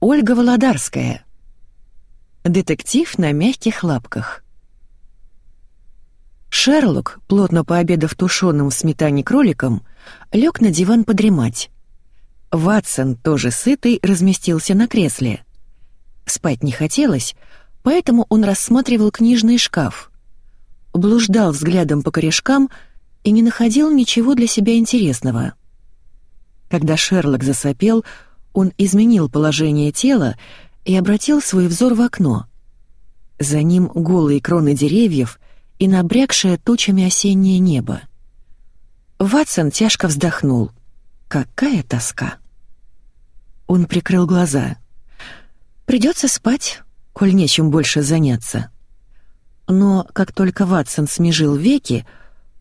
Ольга Володарская. Детектив на мягких лапках. Шерлок, плотно пообедав тушеным в сметане кроликом, лег на диван подремать. Ватсон, тоже сытый, разместился на кресле. Спать не хотелось, поэтому он рассматривал книжный шкаф. Блуждал взглядом по корешкам и не находил ничего для себя интересного. Когда Шерлок засопел, он изменил положение тела и обратил свой взор в окно. За ним голые кроны деревьев и набрякшее тучами осеннее небо. Ватсон тяжко вздохнул. Какая тоска! Он прикрыл глаза. Придется спать, коль нечем больше заняться. Но как только Ватсон смежил веки,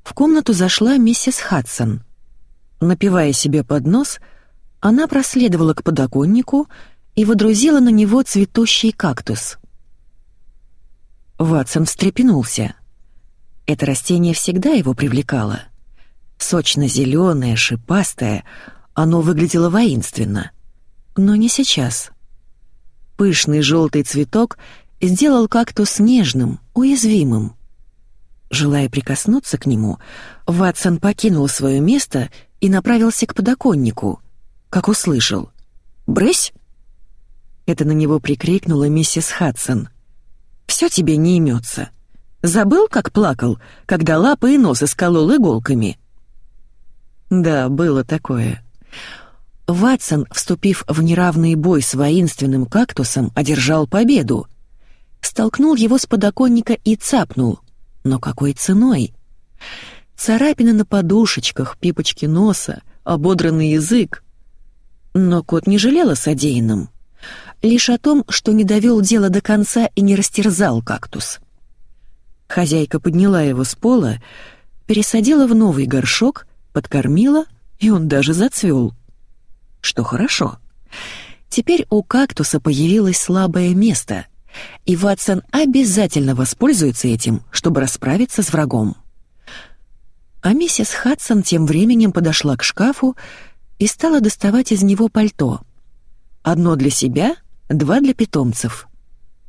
в комнату зашла миссис Хадсон. Напивая себе под нос, она проследовала к подоконнику и водрузила на него цветущий кактус. Ватсон встрепенулся. Это растение всегда его привлекало. Сочно-зеленое, шипастое, оно выглядело воинственно. Но не сейчас. Пышный желтый цветок сделал кактус нежным, уязвимым. Желая прикоснуться к нему, Ватсон покинул свое место и направился к подоконнику, как услышал. «Брысь!» Это на него прикрикнула миссис Хадсон. «Все тебе не имется. Забыл, как плакал, когда лапы и нос исколол иголками?» Да, было такое. Ватсон, вступив в неравный бой с воинственным кактусом, одержал победу. Столкнул его с подоконника и цапнул. Но какой ценой? Царапины на подушечках, пипочки носа, ободранный язык. Но кот не жалел о содеянном. Лишь о том, что не довел дело до конца и не растерзал кактус. Хозяйка подняла его с пола, пересадила в новый горшок, подкормила, и он даже зацвел. Что хорошо. Теперь у кактуса появилось слабое место, и Ватсон обязательно воспользуется этим, чтобы расправиться с врагом. А миссис Хадсон тем временем подошла к шкафу и стала доставать из него пальто. Одно для себя, два для питомцев.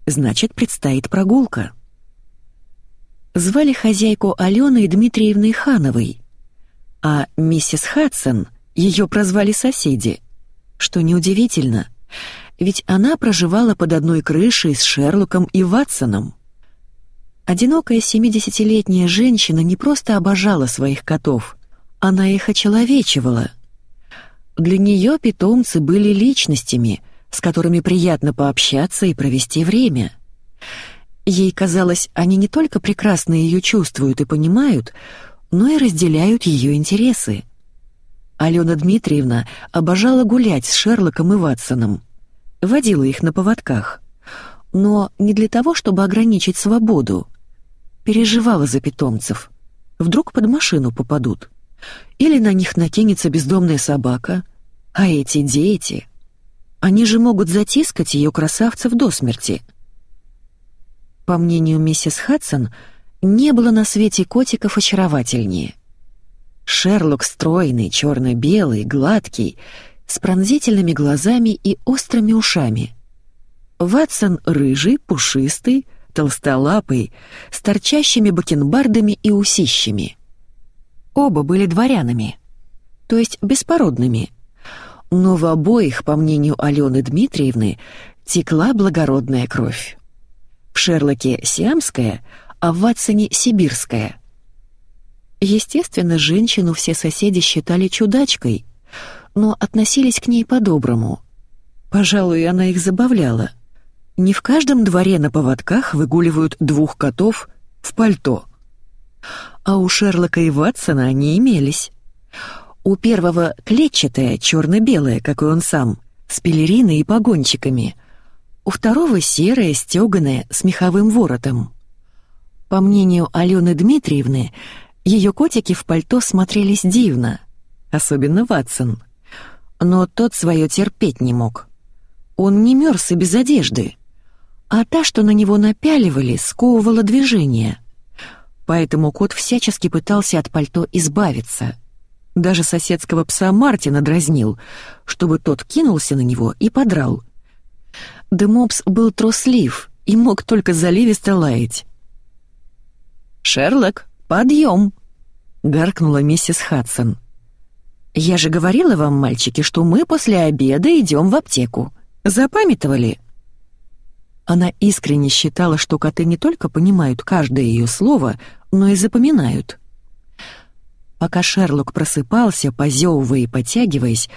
Значит, предстоит прогулка. Звали хозяйку Аленой Дмитриевной Хановой, а миссис Хадсон ее прозвали соседи, что неудивительно, ведь она проживала под одной крышей с Шерлоком и Ватсоном. Одинокая 70-летняя женщина не просто обожала своих котов, она их очеловечивала. Для нее питомцы были личностями, с которыми приятно пообщаться и провести время — Ей казалось, они не только прекрасно ее чувствуют и понимают, но и разделяют ее интересы. Алена Дмитриевна обожала гулять с Шерлоком и Ватсоном. Водила их на поводках. Но не для того, чтобы ограничить свободу. Переживала за питомцев. Вдруг под машину попадут. Или на них накинется бездомная собака. А эти дети... Они же могут затискать ее красавцев до смерти — по мнению миссис Хадсон, не было на свете котиков очаровательнее. Шерлок стройный, черно-белый, гладкий, с пронзительными глазами и острыми ушами. Ватсон рыжий, пушистый, толстолапый, с торчащими бакенбардами и усищами. Оба были дворянами, то есть беспородными. Но в обоих, по мнению Алены Дмитриевны, текла благородная кровь. В Шерлоке — сиамская, а в Ватсоне — сибирская. Естественно, женщину все соседи считали чудачкой, но относились к ней по-доброму. Пожалуй, она их забавляла. Не в каждом дворе на поводках выгуливают двух котов в пальто. А у Шерлока и Ватсона они имелись. У первого клетчатая, черно-белая, как и он сам, с пелериной и погончиками — у второго серое, стёганое, с меховым воротом. По мнению Алены Дмитриевны, ее котики в пальто смотрелись дивно, особенно Ватсон. Но тот свое терпеть не мог. Он не мерз и без одежды, а та, что на него напяливали, сковывала движение. Поэтому кот всячески пытался от пальто избавиться. Даже соседского пса Мартина дразнил, чтобы тот кинулся на него и подрал — Демопс был труслив и мог только заливисто лаять. «Шерлок, подъем!» — гаркнула миссис Хадсон. «Я же говорила вам, мальчики, что мы после обеда идем в аптеку. Запамятовали?» Она искренне считала, что коты не только понимают каждое ее слово, но и запоминают. Пока Шерлок просыпался, позевывая и подтягиваясь,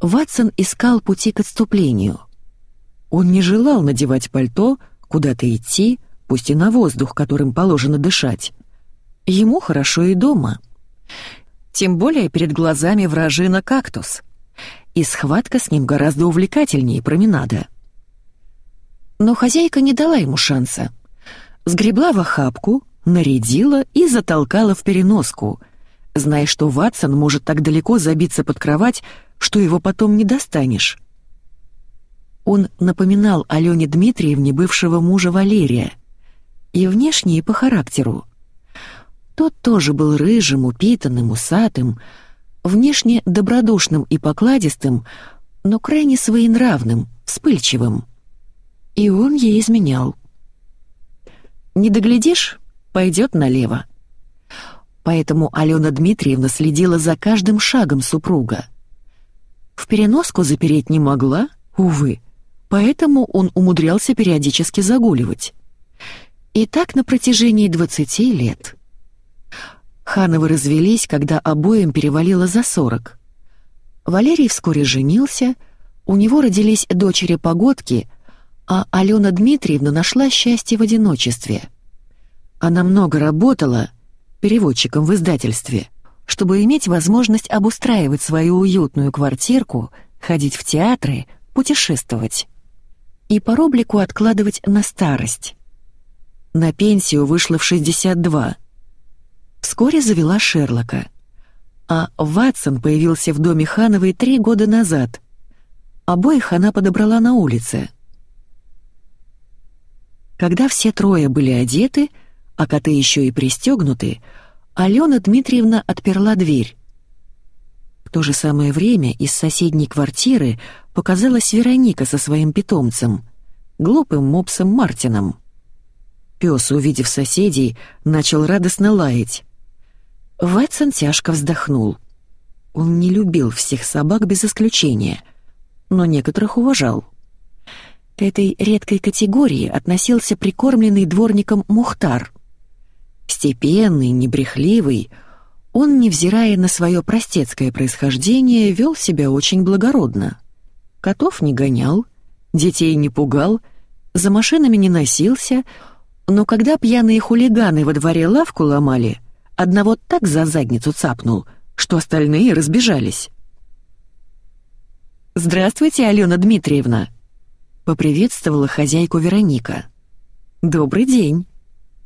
Ватсон искал пути к отступлению. Он не желал надевать пальто, куда-то идти, пусть и на воздух, которым положено дышать. Ему хорошо и дома. Тем более перед глазами вражина кактус. И схватка с ним гораздо увлекательнее променада. Но хозяйка не дала ему шанса. Сгребла в охапку, нарядила и затолкала в переноску, зная, что Ватсон может так далеко забиться под кровать, что его потом не достанешь. Он напоминал Алене Дмитриевне бывшего мужа Валерия. И внешне, и по характеру. Тот тоже был рыжим, упитанным, усатым, внешне добродушным и покладистым, но крайне своенравным, вспыльчивым. И он ей изменял. Не доглядишь — пойдет налево. Поэтому Алена Дмитриевна следила за каждым шагом супруга. В переноску запереть не могла, увы, поэтому он умудрялся периодически загуливать. И так на протяжении 20 лет. Хановы развелись, когда обоим перевалило за 40. Валерий вскоре женился, у него родились дочери-погодки, а Алена Дмитриевна нашла счастье в одиночестве. Она много работала переводчиком в издательстве, чтобы иметь возможность обустраивать свою уютную квартирку, ходить в театры, путешествовать и по рублику откладывать на старость. На пенсию вышла в 62. Вскоре завела Шерлока. А Ватсон появился в доме Хановой три года назад. Обоих она подобрала на улице. Когда все трое были одеты, а коты еще и пристегнуты, Алена Дмитриевна отперла дверь. В то же самое время из соседней квартиры показалась Вероника со своим питомцем, глупым мопсом Мартином. Пес, увидев соседей, начал радостно лаять. Ватсон тяжко вздохнул. Он не любил всех собак без исключения, но некоторых уважал. К этой редкой категории относился прикормленный дворником Мухтар. Степенный, небрехливый, он, невзирая на свое простецкое происхождение, вел себя очень благородно. Котов не гонял, детей не пугал, за машинами не носился, но когда пьяные хулиганы во дворе лавку ломали, одного так за задницу цапнул, что остальные разбежались. «Здравствуйте, Алена Дмитриевна!» — поприветствовала хозяйку Вероника. «Добрый день!» —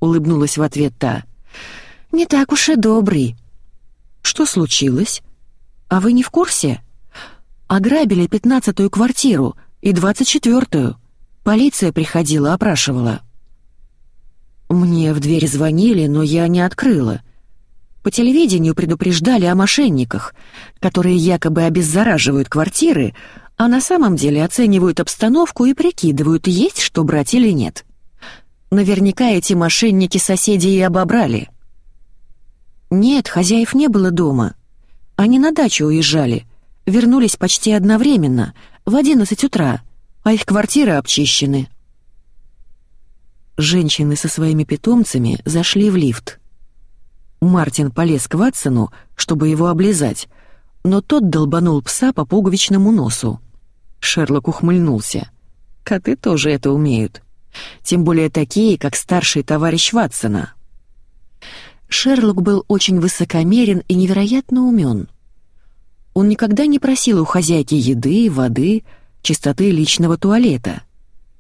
улыбнулась в ответ та. «Не так уж и добрый». «Что случилось? А вы не в курсе?» Ограбили пятнадцатую квартиру и двадцать четвертую. Полиция приходила, опрашивала. Мне в дверь звонили, но я не открыла. По телевидению предупреждали о мошенниках, которые якобы обеззараживают квартиры, а на самом деле оценивают обстановку и прикидывают, есть что брать или нет. Наверняка эти мошенники соседей и обобрали. Нет, хозяев не было дома. Они на дачу уезжали, вернулись почти одновременно, в одиннадцать утра, а их квартиры обчищены. Женщины со своими питомцами зашли в лифт. Мартин полез к Ватсону, чтобы его облизать, но тот долбанул пса по пуговичному носу. Шерлок ухмыльнулся. Коты тоже это умеют. Тем более такие, как старший товарищ Ватсона. Шерлок был очень высокомерен и невероятно умен. Он никогда не просил у хозяйки еды, воды, чистоты личного туалета.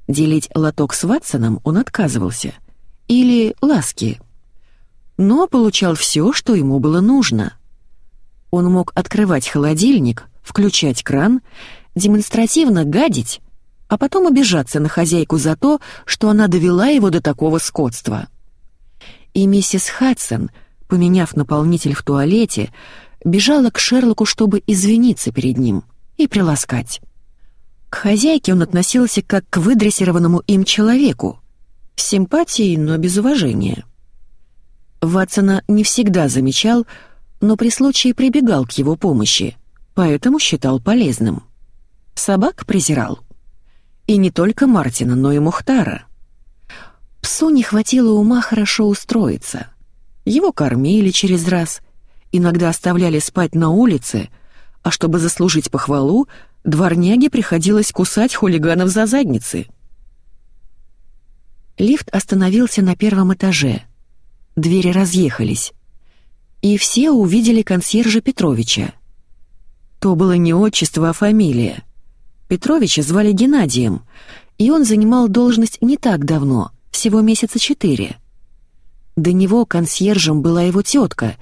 Делить лоток с Ватсоном он отказывался. Или ласки. Но получал все, что ему было нужно. Он мог открывать холодильник, включать кран, демонстративно гадить, а потом обижаться на хозяйку за то, что она довела его до такого скотства. И миссис Хадсон, поменяв наполнитель в туалете, бежала к Шерлоку, чтобы извиниться перед ним и приласкать. К хозяйке он относился как к выдрессированному им человеку, с симпатией, но без уважения. Ватсона не всегда замечал, но при случае прибегал к его помощи, поэтому считал полезным. Собак презирал. И не только Мартина, но и Мухтара. Псу не хватило ума хорошо устроиться. Его кормили через раз, иногда оставляли спать на улице, а чтобы заслужить похвалу, дворняге приходилось кусать хулиганов за задницы. Лифт остановился на первом этаже. Двери разъехались. И все увидели консьержа Петровича. То было не отчество, а фамилия. Петровича звали Геннадием, и он занимал должность не так давно, всего месяца четыре. До него консьержем была его тетка,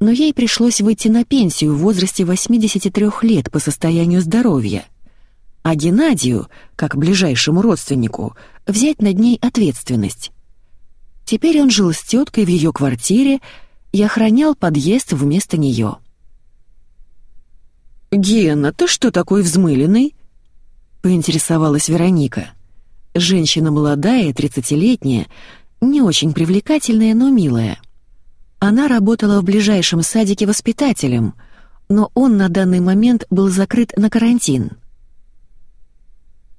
но ей пришлось выйти на пенсию в возрасте 83 лет по состоянию здоровья. А Геннадию, как ближайшему родственнику, взять над ней ответственность. Теперь он жил с теткой в ее квартире и охранял подъезд вместо нее. «Гена, ты что такой взмыленный?» — поинтересовалась Вероника. Женщина молодая, тридцатилетняя, не очень привлекательная, но милая. Она работала в ближайшем садике воспитателем, но он на данный момент был закрыт на карантин.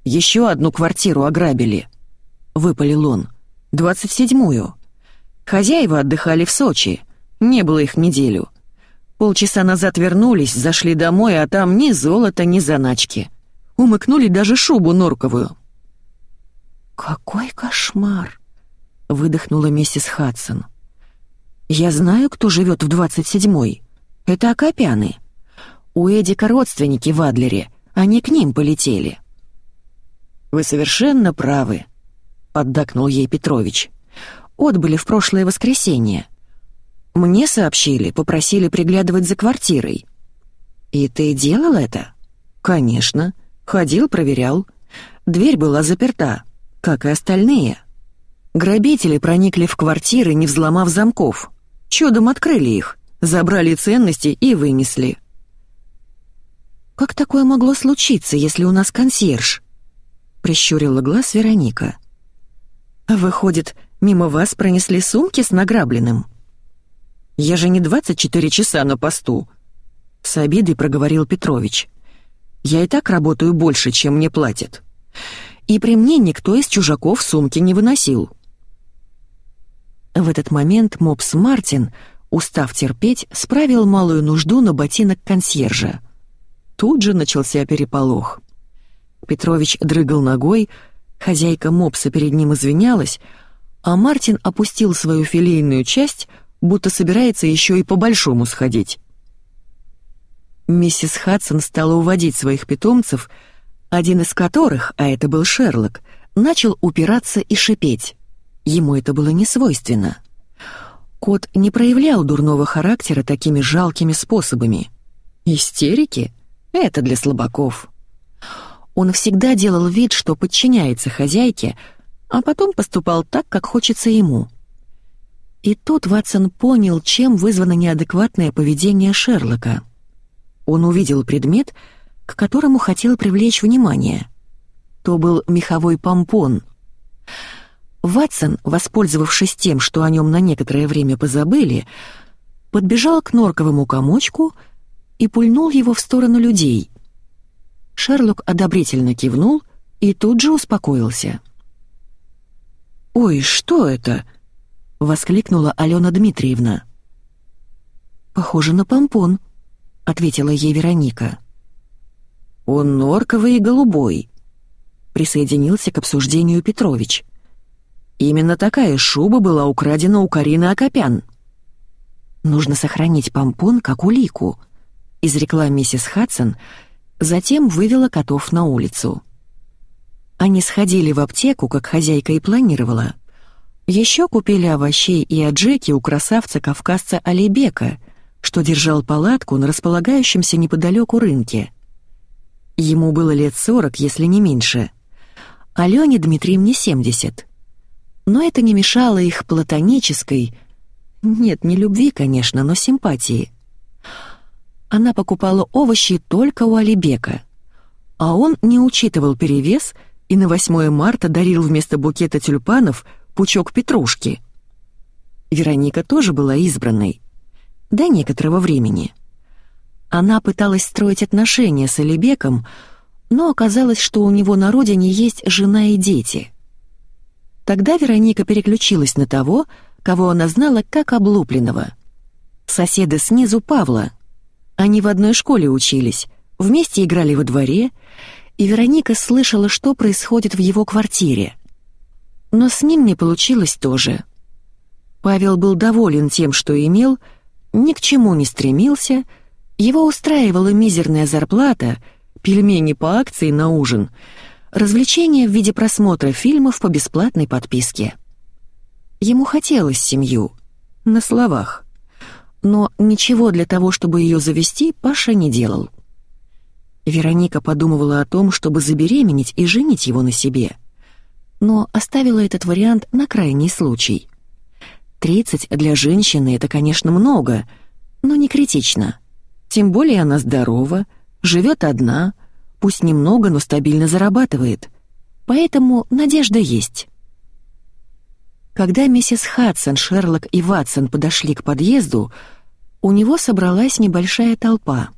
«Еще одну квартиру ограбили», — выпалил он. «Двадцать седьмую. Хозяева отдыхали в Сочи. Не было их неделю. Полчаса назад вернулись, зашли домой, а там ни золота, ни заначки. Умыкнули даже шубу норковую». «Какой кошмар!» — выдохнула миссис Хадсон. «Я знаю, кто живет в 27-й. Это Акопяны. У Эдика родственники в Адлере, они к ним полетели». «Вы совершенно правы», — поддакнул ей Петрович. «Отбыли в прошлое воскресенье. Мне сообщили, попросили приглядывать за квартирой». «И ты делал это?» «Конечно. Ходил, проверял. Дверь была заперта, как и остальные». Грабители проникли в квартиры, не взломав замков. Чудом открыли их, забрали ценности и вынесли. «Как такое могло случиться, если у нас консьерж?» — прищурила глаз Вероника. «Выходит, мимо вас пронесли сумки с награбленным?» «Я же не 24 часа на посту», — с обидой проговорил Петрович. «Я и так работаю больше, чем мне платят. И при мне никто из чужаков сумки не выносил». В этот момент мопс Мартин, устав терпеть, справил малую нужду на ботинок консьержа. Тут же начался переполох. Петрович дрыгал ногой, хозяйка мопса перед ним извинялась, а Мартин опустил свою филейную часть, будто собирается еще и по-большому сходить. Миссис Хадсон стала уводить своих питомцев, один из которых, а это был Шерлок, начал упираться и шипеть. Ему это было не свойственно. Кот не проявлял дурного характера такими жалкими способами. Истерики — это для слабаков. Он всегда делал вид, что подчиняется хозяйке, а потом поступал так, как хочется ему. И тут Ватсон понял, чем вызвано неадекватное поведение Шерлока. Он увидел предмет, к которому хотел привлечь внимание. То был меховой помпон — Ватсон, воспользовавшись тем, что о нем на некоторое время позабыли, подбежал к норковому комочку и пульнул его в сторону людей. Шерлок одобрительно кивнул и тут же успокоился. «Ой, что это?» — воскликнула Алена Дмитриевна. «Похоже на помпон», — ответила ей Вероника. «Он норковый и голубой», — присоединился к обсуждению Петрович. Именно такая шуба была украдена у Карины Акопян. «Нужно сохранить помпон как улику», — изрекла миссис Хадсон, затем вывела котов на улицу. Они сходили в аптеку, как хозяйка и планировала. Еще купили овощей и аджеки у красавца-кавказца Алибека, что держал палатку на располагающемся неподалеку рынке. Ему было лет сорок, если не меньше. Алене Дмитриевне семьдесят но это не мешало их платонической, нет, не любви, конечно, но симпатии. Она покупала овощи только у Алибека. а он не учитывал перевес и на 8 марта дарил вместо букета тюльпанов пучок петрушки. Вероника тоже была избранной. До некоторого времени. Она пыталась строить отношения с Алибеком, но оказалось, что у него на родине есть жена и дети. Тогда Вероника переключилась на того, кого она знала как облупленного. Соседа снизу Павла. Они в одной школе учились, вместе играли во дворе, и Вероника слышала, что происходит в его квартире. Но с ним не получилось тоже. Павел был доволен тем, что имел, ни к чему не стремился, его устраивала мизерная зарплата, пельмени по акции на ужин, развлечения в виде просмотра фильмов по бесплатной подписке. Ему хотелось семью, на словах. Но ничего для того, чтобы ее завести, Паша не делал. Вероника подумывала о том, чтобы забеременеть и женить его на себе. Но оставила этот вариант на крайний случай. 30 для женщины — это, конечно, много, но не критично. Тем более она здорова, живет одна, пусть немного, но стабильно зарабатывает. Поэтому надежда есть. Когда миссис Хадсон, Шерлок и Ватсон подошли к подъезду, у него собралась небольшая толпа —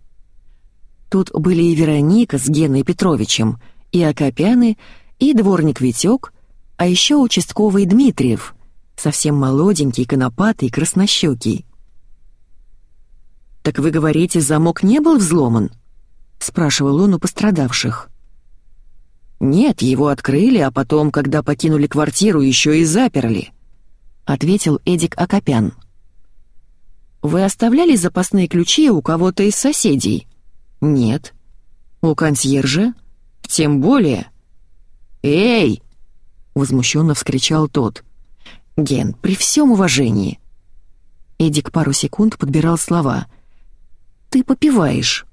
Тут были и Вероника с Геной Петровичем, и Акопяны, и дворник Витек, а еще участковый Дмитриев, совсем молоденький, конопатый, краснощекий. «Так вы говорите, замок не был взломан?» — спрашивал он у пострадавших. «Нет, его открыли, а потом, когда покинули квартиру, еще и заперли», — ответил Эдик Акопян. «Вы оставляли запасные ключи у кого-то из соседей?» «Нет». «У консьержа?» «Тем более». «Эй!» — возмущенно вскричал тот. «Ген, при всем уважении». Эдик пару секунд подбирал слова. «Ты попиваешь.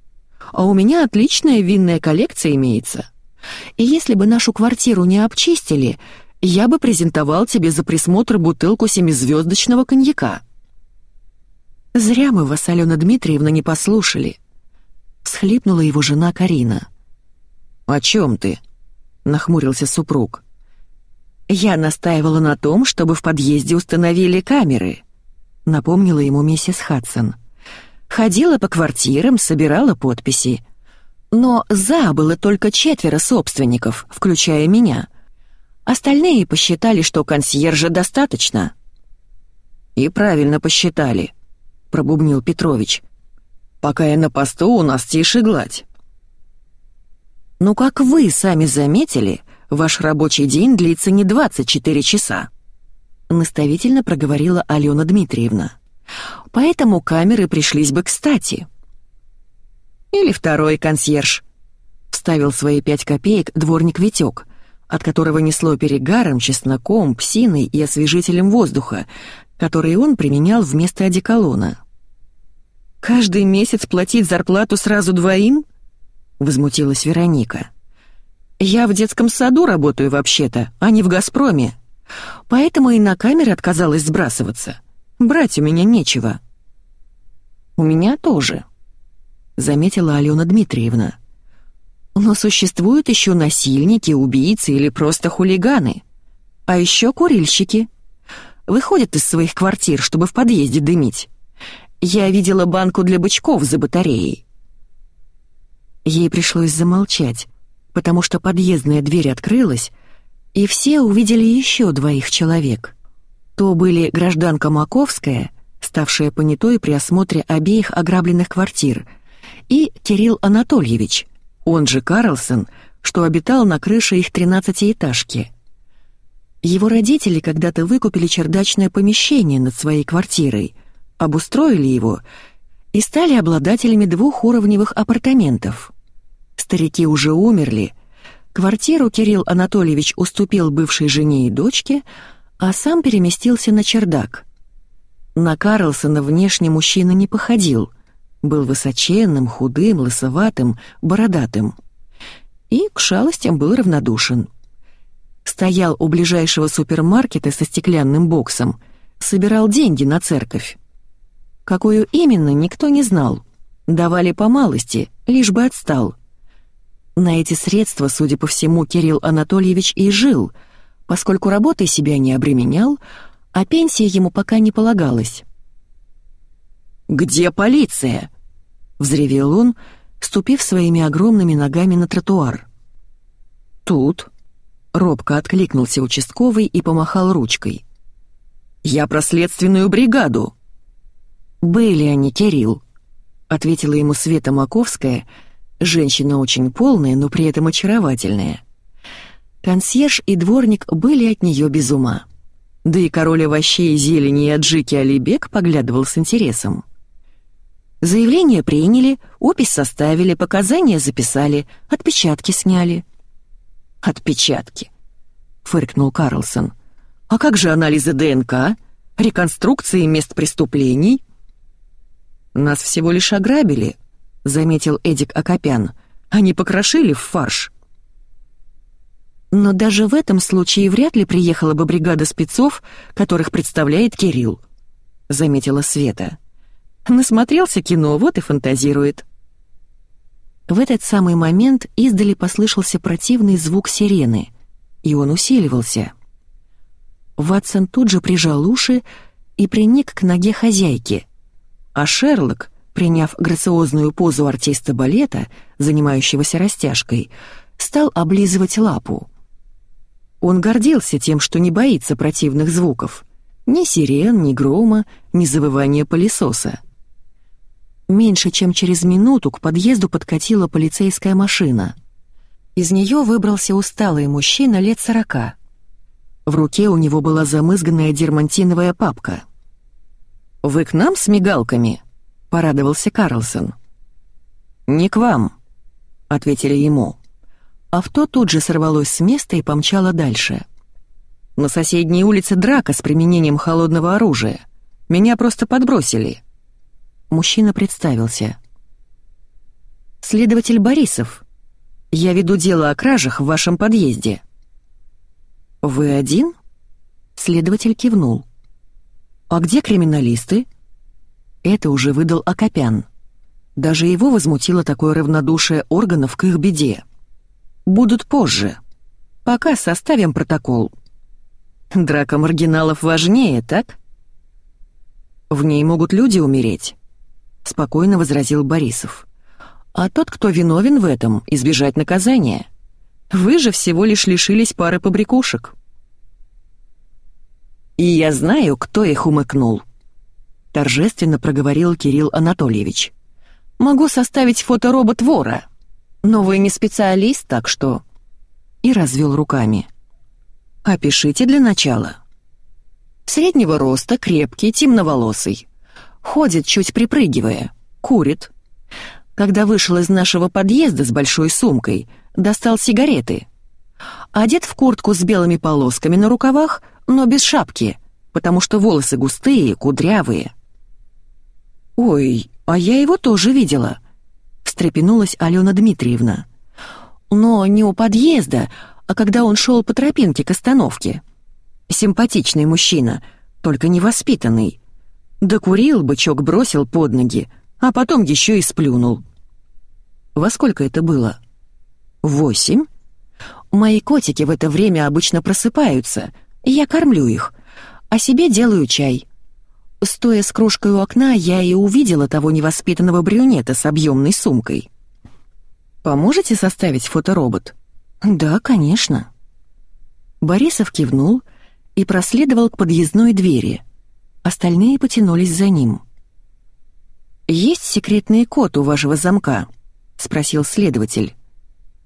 А у меня отличная винная коллекция имеется. И если бы нашу квартиру не обчистили, я бы презентовал тебе за присмотр бутылку семизвездочного коньяка». «Зря мы вас, Алена Дмитриевна, не послушали», всхлипнула его жена Карина. «О чем ты?» — нахмурился супруг. «Я настаивала на том, чтобы в подъезде установили камеры», — напомнила ему миссис Хадсон. «Ходила по квартирам, собирала подписи. Но «за» было только четверо собственников, включая меня. Остальные посчитали, что консьержа достаточно». «И правильно посчитали», — пробубнил Петрович. Пока я на посту, у нас тише гладь. Ну, как вы сами заметили, ваш рабочий день длится не 24 часа. Наставительно проговорила Алена Дмитриевна. Поэтому камеры пришлись бы кстати. Или второй консьерж. Вставил свои пять копеек дворник Витек, от которого несло перегаром, чесноком, псиной и освежителем воздуха, который он применял вместо одеколона. «Каждый месяц платить зарплату сразу двоим?» — возмутилась Вероника. «Я в детском саду работаю вообще-то, а не в «Газпроме». Поэтому и на камеры отказалась сбрасываться. Брать у меня нечего». «У меня тоже», — заметила Алена Дмитриевна. «Но существуют еще насильники, убийцы или просто хулиганы. А еще курильщики. Выходят из своих квартир, чтобы в подъезде дымить. Я видела банку для бычков за батареей». Ей пришлось замолчать, потому что подъездная дверь открылась, и все увидели еще двоих человек. То были гражданка Маковская, ставшая понятой при осмотре обеих ограбленных квартир, и Кирилл Анатольевич, он же Карлсон, что обитал на крыше их тринадцатиэтажки. Его родители когда-то выкупили чердачное помещение над своей квартирой — обустроили его и стали обладателями двухуровневых апартаментов. Старики уже умерли, квартиру Кирилл Анатольевич уступил бывшей жене и дочке, а сам переместился на чердак. На Карлсона внешне мужчина не походил, был высоченным, худым, лысоватым, бородатым. И к шалостям был равнодушен. Стоял у ближайшего супермаркета со стеклянным боксом, собирал деньги на церковь. Какую именно, никто не знал. Давали по малости, лишь бы отстал. На эти средства, судя по всему, Кирилл Анатольевич и жил, поскольку работой себя не обременял, а пенсия ему пока не полагалась. «Где полиция?» — взревел он, ступив своими огромными ногами на тротуар. «Тут», — робко откликнулся участковый и помахал ручкой. «Я про следственную бригаду». «Были они, Кирилл», — ответила ему Света Маковская, женщина очень полная, но при этом очаровательная. Консьерж и дворник были от нее без ума. Да и король овощей, зелени и аджики Алибек поглядывал с интересом. Заявление приняли, опись составили, показания записали, отпечатки сняли. «Отпечатки», — фыркнул Карлсон. «А как же анализы ДНК? Реконструкции мест преступлений?» «Нас всего лишь ограбили», — заметил Эдик Акопян. «Они покрошили в фарш». Но даже в этом случае вряд ли приехала бы бригада спецов, которых представляет Кирилл, — заметила Света. Насмотрелся кино, вот и фантазирует. В этот самый момент издали послышался противный звук сирены, и он усиливался. Ватсон тут же прижал уши и приник к ноге хозяйки, а Шерлок, приняв грациозную позу артиста балета, занимающегося растяжкой, стал облизывать лапу. Он гордился тем, что не боится противных звуков. Ни сирен, ни грома, ни завывания пылесоса. Меньше чем через минуту к подъезду подкатила полицейская машина. Из нее выбрался усталый мужчина лет сорока. В руке у него была замызганная дермантиновая папка. «Вы к нам с мигалками?» — порадовался Карлсон. «Не к вам», — ответили ему. Авто тут же сорвалось с места и помчало дальше. «На соседней улице драка с применением холодного оружия. Меня просто подбросили». Мужчина представился. «Следователь Борисов. Я веду дело о кражах в вашем подъезде». «Вы один?» Следователь кивнул. «А где криминалисты?» Это уже выдал Акопян. Даже его возмутило такое равнодушие органов к их беде. «Будут позже. Пока составим протокол». «Драка маргиналов важнее, так?» «В ней могут люди умереть спокойно возразил Борисов. А тот, кто виновен в этом, избежать наказания. Вы же всего лишь лишились пары побрякушек. И я знаю, кто их умыкнул, торжественно проговорил Кирилл Анатольевич. Могу составить фоторобот вора. Но вы не специалист, так что и развел руками. Опишите для начала. Среднего роста, крепкий, темноволосый. Ходит, чуть припрыгивая. Курит. Когда вышел из нашего подъезда с большой сумкой, достал сигареты. Одет в куртку с белыми полосками на рукавах, но без шапки, потому что волосы густые, кудрявые. «Ой, а я его тоже видела», — встрепенулась Алена Дмитриевна. «Но не у подъезда, а когда он шел по тропинке к остановке. Симпатичный мужчина, только невоспитанный. Докурил, бычок бросил под ноги, а потом еще и сплюнул. Во сколько это было? Восемь? Мои котики в это время обычно просыпаются, и я кормлю их, а себе делаю чай. Стоя с кружкой у окна, я и увидела того невоспитанного брюнета с объемной сумкой. «Поможете составить фоторобот?» «Да, конечно». Борисов кивнул и проследовал к подъездной двери. Остальные потянулись за ним. «Есть секретный код у вашего замка?» — спросил следователь.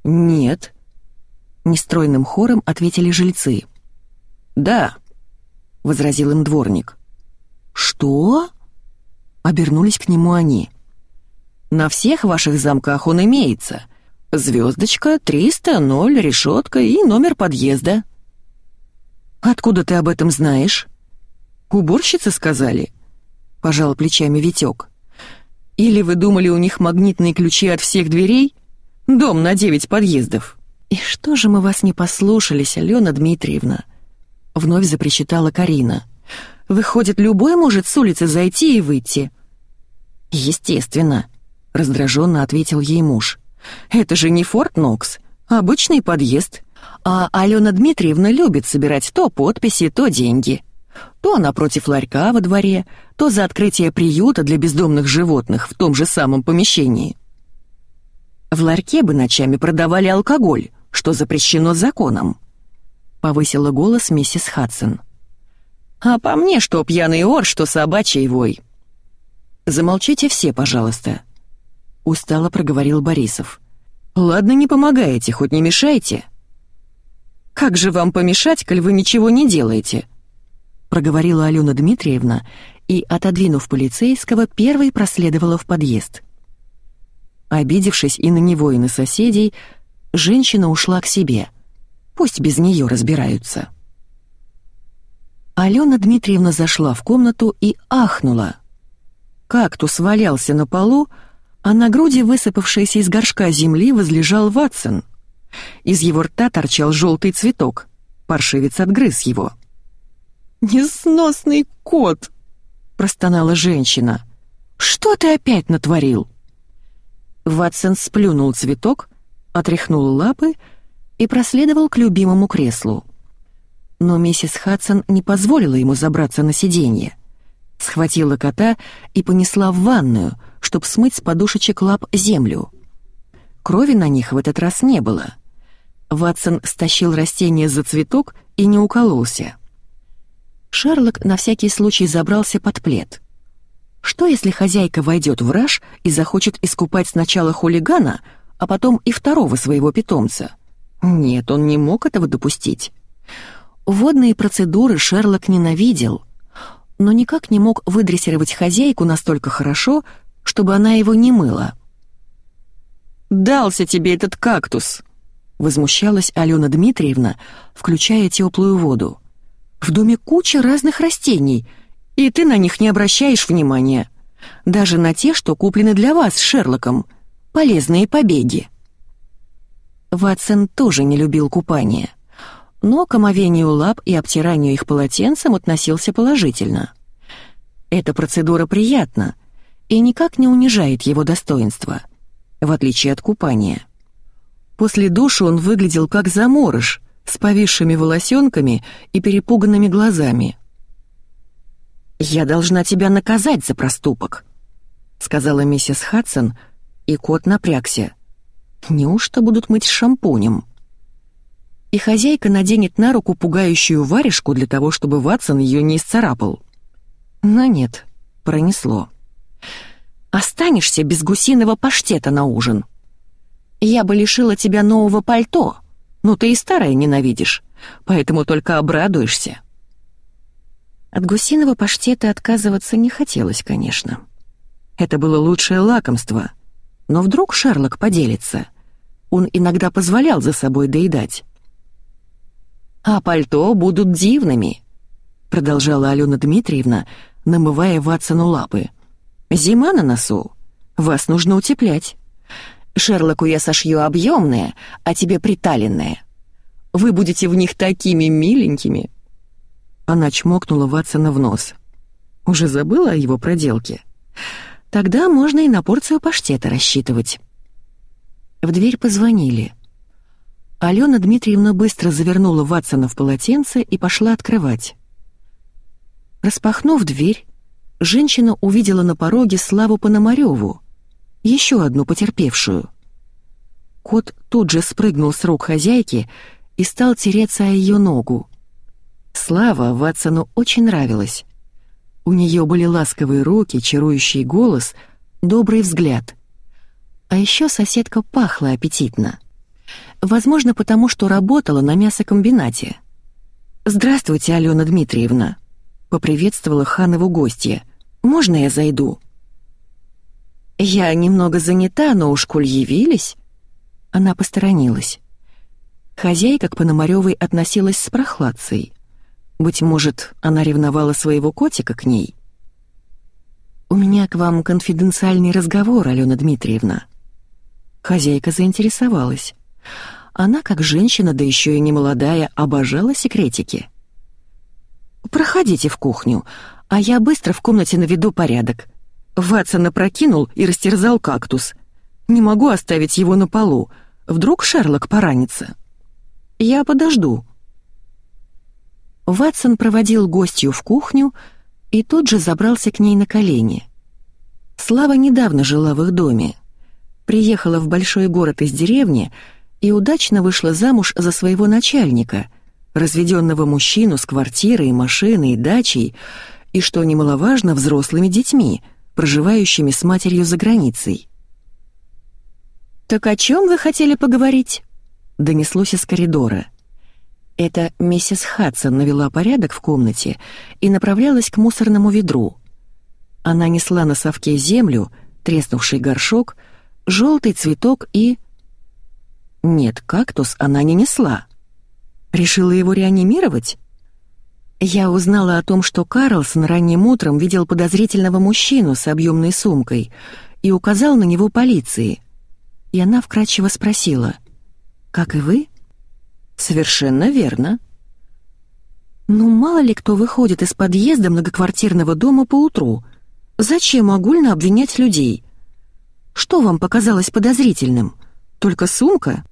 «Нет», — нестройным хором ответили жильцы. «Да», — возразил им дворник. «Что?» — обернулись к нему они. «На всех ваших замках он имеется. Звездочка, 300, 0, решетка и номер подъезда». «Откуда ты об этом знаешь?» «Уборщицы сказали?» — пожал плечами Витек. «Или вы думали, у них магнитные ключи от всех дверей? Дом на девять подъездов». «И что же мы вас не послушались, Алена Дмитриевна?» — вновь запричитала Карина. «Выходит, любой может с улицы зайти и выйти». «Естественно», — раздраженно ответил ей муж. Это же не Форт Нокс, обычный подъезд. А Алена Дмитриевна любит собирать то подписи, то деньги. То напротив ларька во дворе, то за открытие приюта для бездомных животных в том же самом помещении. В ларьке бы ночами продавали алкоголь, что запрещено законом. Повысила голос миссис Хадсон. А по мне, что пьяный ор, что собачий вой. Замолчите все, пожалуйста. Устало проговорил Борисов. Ладно, не помогаете, хоть не мешайте. Как же вам помешать, коль вы ничего не делаете? Проговорила Алена Дмитриевна и, отодвинув полицейского, первой проследовала в подъезд. Обидевшись и на него, и на соседей, женщина ушла к себе. Пусть без нее разбираются. Алена Дмитриевна зашла в комнату и ахнула. Кактус валялся на полу, а на груди высыпавшейся из горшка земли возлежал Ватсон. Из его рта торчал желтый цветок. Паршивец отгрыз его. «Несносный кот!» — простонала женщина. «Что ты опять натворил?» Ватсон сплюнул цветок, отряхнул лапы и проследовал к любимому креслу. Но миссис Хадсон не позволила ему забраться на сиденье. Схватила кота и понесла в ванную, чтобы смыть с подушечек лап землю. Крови на них в этот раз не было. Ватсон стащил растение за цветок и не укололся. Шерлок на всякий случай забрался под плед. Что если хозяйка войдет в раж и захочет искупать сначала хулигана, а потом и второго своего питомца? Нет, он не мог этого допустить. Водные процедуры Шерлок ненавидел, но никак не мог выдрессировать хозяйку настолько хорошо, чтобы она его не мыла. «Дался тебе этот кактус!» — возмущалась Алена Дмитриевна, включая теплую воду. «В доме куча разных растений, и ты на них не обращаешь внимания. Даже на те, что куплены для вас с Шерлоком. Полезные побеги». Ватсон тоже не любил купание но к омовению лап и обтиранию их полотенцем относился положительно. Эта процедура приятна и никак не унижает его достоинства, в отличие от купания. После душа он выглядел как заморыш, с повисшими волосенками и перепуганными глазами. «Я должна тебя наказать за проступок», — сказала миссис Хадсон, и кот напрягся. «Неужто будут мыть шампунем?» И хозяйка наденет на руку пугающую варежку для того, чтобы Ватсон ее не исцарапал. Но нет, пронесло. «Останешься без гусиного паштета на ужин. Я бы лишила тебя нового пальто, но ты и старое ненавидишь, поэтому только обрадуешься». От гусиного паштета отказываться не хотелось, конечно. Это было лучшее лакомство. Но вдруг Шерлок поделится. Он иногда позволял за собой доедать. «А пальто будут дивными», — продолжала Алена Дмитриевна, намывая Ватсону лапы. «Зима на носу. Вас нужно утеплять. Шерлоку я сошью объемное, а тебе приталенное. Вы будете в них такими миленькими». Она чмокнула Ватсона в нос. «Уже забыла о его проделке?» «Тогда можно и на порцию паштета рассчитывать». В дверь позвонили — Алена Дмитриевна быстро завернула Ватсона в полотенце и пошла открывать. Распахнув дверь, женщина увидела на пороге Славу Пономарёву, еще одну потерпевшую. Кот тут же спрыгнул с рук хозяйки и стал тереться о ее ногу. Слава Ватсону очень нравилась. У нее были ласковые руки, чарующий голос, добрый взгляд. А еще соседка пахла аппетитно — Возможно, потому что работала на мясокомбинате. «Здравствуйте, Алена Дмитриевна», — поприветствовала Ханову гостья. «Можно я зайду?» «Я немного занята, но уж коль явились...» Она посторонилась. Хозяйка к Пономарёвой относилась с прохладцей. Быть может, она ревновала своего котика к ней? «У меня к вам конфиденциальный разговор, Алена Дмитриевна». Хозяйка заинтересовалась. Она, как женщина, да еще и не молодая, обожала секретики. «Проходите в кухню, а я быстро в комнате наведу порядок». Ватсон опрокинул и растерзал кактус. Не могу оставить его на полу. Вдруг Шерлок поранится. Я подожду». Ватсон проводил гостью в кухню и тут же забрался к ней на колени. Слава недавно жила в их доме. Приехала в большой город из деревни и удачно вышла замуж за своего начальника, разведенного мужчину с квартирой, машиной, дачей и, что немаловажно, взрослыми детьми, проживающими с матерью за границей. «Так о чем вы хотели поговорить?» — донеслось из коридора. Это миссис Хадсон навела порядок в комнате и направлялась к мусорному ведру. Она несла на совке землю, треснувший горшок, желтый цветок и... Нет, кактус она не несла. Решила его реанимировать? Я узнала о том, что Карлсон ранним утром видел подозрительного мужчину с объемной сумкой и указал на него полиции. И она вкратчиво спросила, «Как и вы?» «Совершенно верно». «Ну, мало ли кто выходит из подъезда многоквартирного дома по утру. Зачем огульно обвинять людей? Что вам показалось подозрительным? Только сумка?»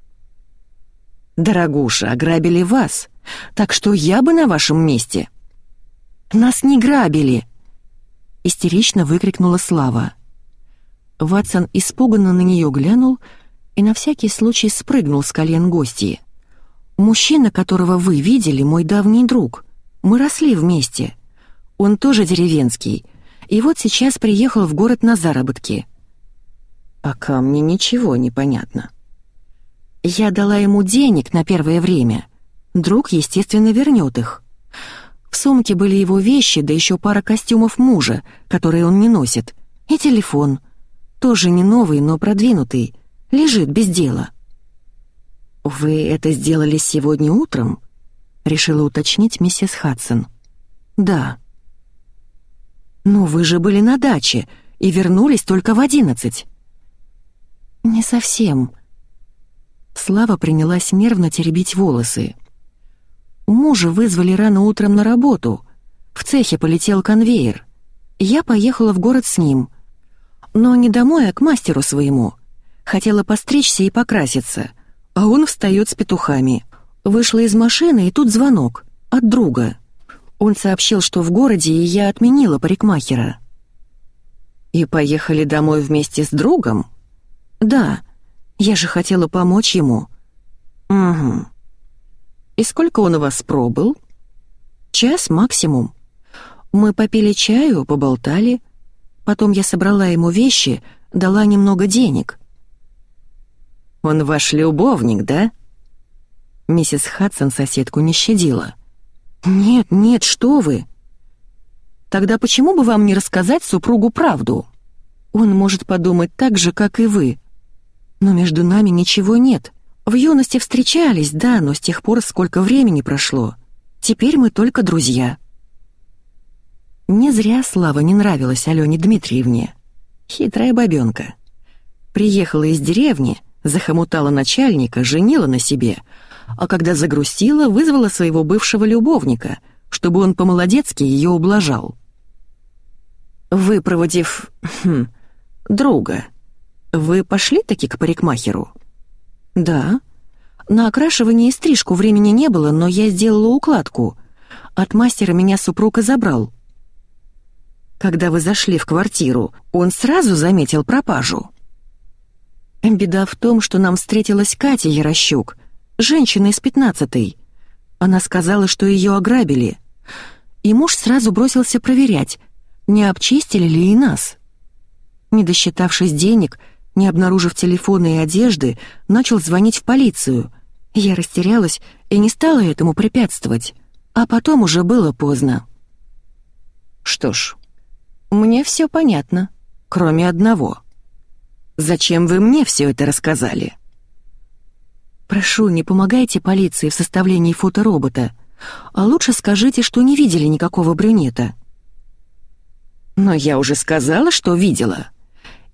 «Дорогуша, ограбили вас, так что я бы на вашем месте». «Нас не грабили!» — истерично выкрикнула Слава. Ватсон испуганно на нее глянул и на всякий случай спрыгнул с колен гостьи. Мужчина, которого вы видели, мой давний друг. Мы росли вместе. Он тоже деревенский. И вот сейчас приехал в город на заработки. Пока мне ничего не понятно. Я дала ему денег на первое время. Друг, естественно, вернет их. В сумке были его вещи, да еще пара костюмов мужа, которые он не носит. И телефон. Тоже не новый, но продвинутый. Лежит без дела. «Вы это сделали сегодня утром?» — решила уточнить миссис Хадсон. «Да». «Но вы же были на даче и вернулись только в одиннадцать». «Не совсем». Слава принялась нервно теребить волосы. Мужа вызвали рано утром на работу. В цехе полетел конвейер. Я поехала в город с ним. Но не домой, а к мастеру своему. Хотела постричься и покраситься — а он встает с петухами. Вышла из машины, и тут звонок. От друга. Он сообщил, что в городе, и я отменила парикмахера. «И поехали домой вместе с другом?» «Да. Я же хотела помочь ему». «Угу. И сколько он у вас пробыл?» «Час максимум. Мы попили чаю, поболтали. Потом я собрала ему вещи, дала немного денег. Он ваш любовник, да?» Миссис Хадсон соседку не щадила. «Нет, нет, что вы!» «Тогда почему бы вам не рассказать супругу правду? Он может подумать так же, как и вы. Но между нами ничего нет. В юности встречались, да, но с тех пор сколько времени прошло. Теперь мы только друзья». Не зря Слава не нравилась Алене Дмитриевне. Хитрая бабёнка. Приехала из деревни — захомутала начальника, женила на себе, а когда загрустила, вызвала своего бывшего любовника, чтобы он по-молодецки ее ублажал. Выпроводив... Хм, друга, вы пошли таки к парикмахеру? Да. На окрашивание и стрижку времени не было, но я сделала укладку. От мастера меня супруг и забрал. Когда вы зашли в квартиру, он сразу заметил пропажу. Беда в том, что нам встретилась Катя Ярощук, женщина из пятнадцатой. Она сказала, что ее ограбили. И муж сразу бросился проверять, не обчистили ли и нас. Не досчитавшись денег, не обнаружив телефона и одежды, начал звонить в полицию. Я растерялась и не стала этому препятствовать. А потом уже было поздно. Что ж, мне все понятно, кроме одного — Зачем вы мне все это рассказали?» «Прошу, не помогайте полиции в составлении фоторобота, а лучше скажите, что не видели никакого брюнета». «Но я уже сказала, что видела.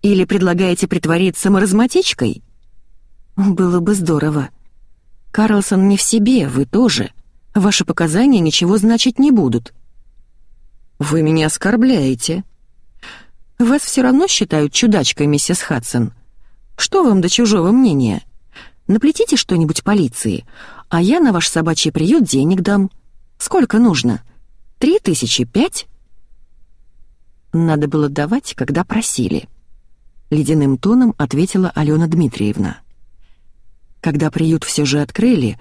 Или предлагаете притвориться маразматичкой?» «Было бы здорово. Карлсон не в себе, вы тоже. Ваши показания ничего значить не будут». «Вы меня оскорбляете», вас все равно считают чудачкой, миссис Хадсон. Что вам до чужого мнения? Наплетите что-нибудь полиции, а я на ваш собачий приют денег дам. Сколько нужно? Три тысячи пять?» Надо было давать, когда просили. Ледяным тоном ответила Алена Дмитриевна. Когда приют все же открыли,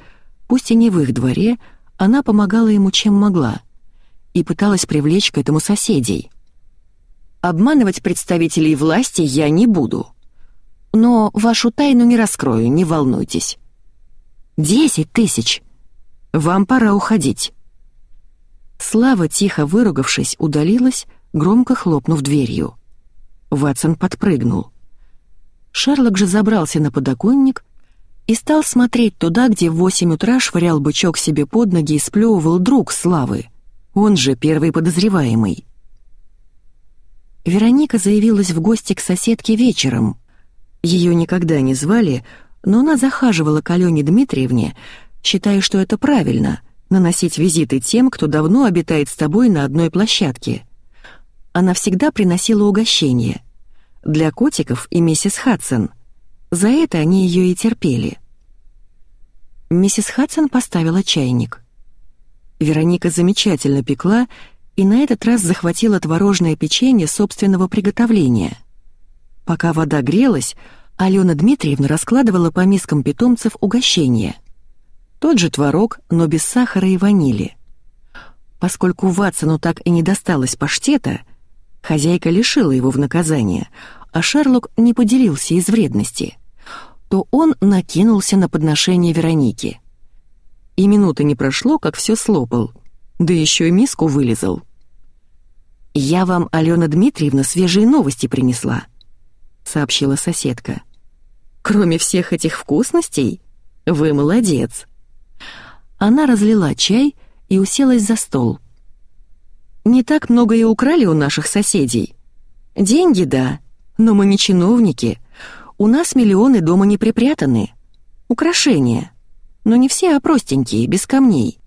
пусть и не в их дворе, она помогала ему чем могла и пыталась привлечь к этому соседей. «Обманывать представителей власти я не буду. Но вашу тайну не раскрою, не волнуйтесь. Десять тысяч! Вам пора уходить». Слава, тихо выругавшись, удалилась, громко хлопнув дверью. Ватсон подпрыгнул. Шерлок же забрался на подоконник и стал смотреть туда, где в восемь утра швырял бычок себе под ноги и сплевывал друг Славы, он же первый подозреваемый. Вероника заявилась в гости к соседке вечером. Ее никогда не звали, но она захаживала к Алене Дмитриевне, считая, что это правильно — наносить визиты тем, кто давно обитает с тобой на одной площадке. Она всегда приносила угощение. Для котиков и миссис Хадсон — за это они ее и терпели. Миссис Хадсон поставила чайник. Вероника замечательно пекла и на этот раз захватила творожное печенье собственного приготовления. Пока вода грелась, Алена Дмитриевна раскладывала по мискам питомцев угощение. Тот же творог, но без сахара и ванили. Поскольку Ватсону так и не досталось паштета, хозяйка лишила его в наказание, а Шерлок не поделился из вредности — то он накинулся на подношение Вероники. И минуты не прошло, как все слопал, да еще и миску вылезал. «Я вам, Алена Дмитриевна, свежие новости принесла», — сообщила соседка. «Кроме всех этих вкусностей, вы молодец». Она разлила чай и уселась за стол. «Не так много и украли у наших соседей. Деньги, да, но мы не чиновники, у нас миллионы дома не припрятаны. Украшения. Но не все, а простенькие, без камней.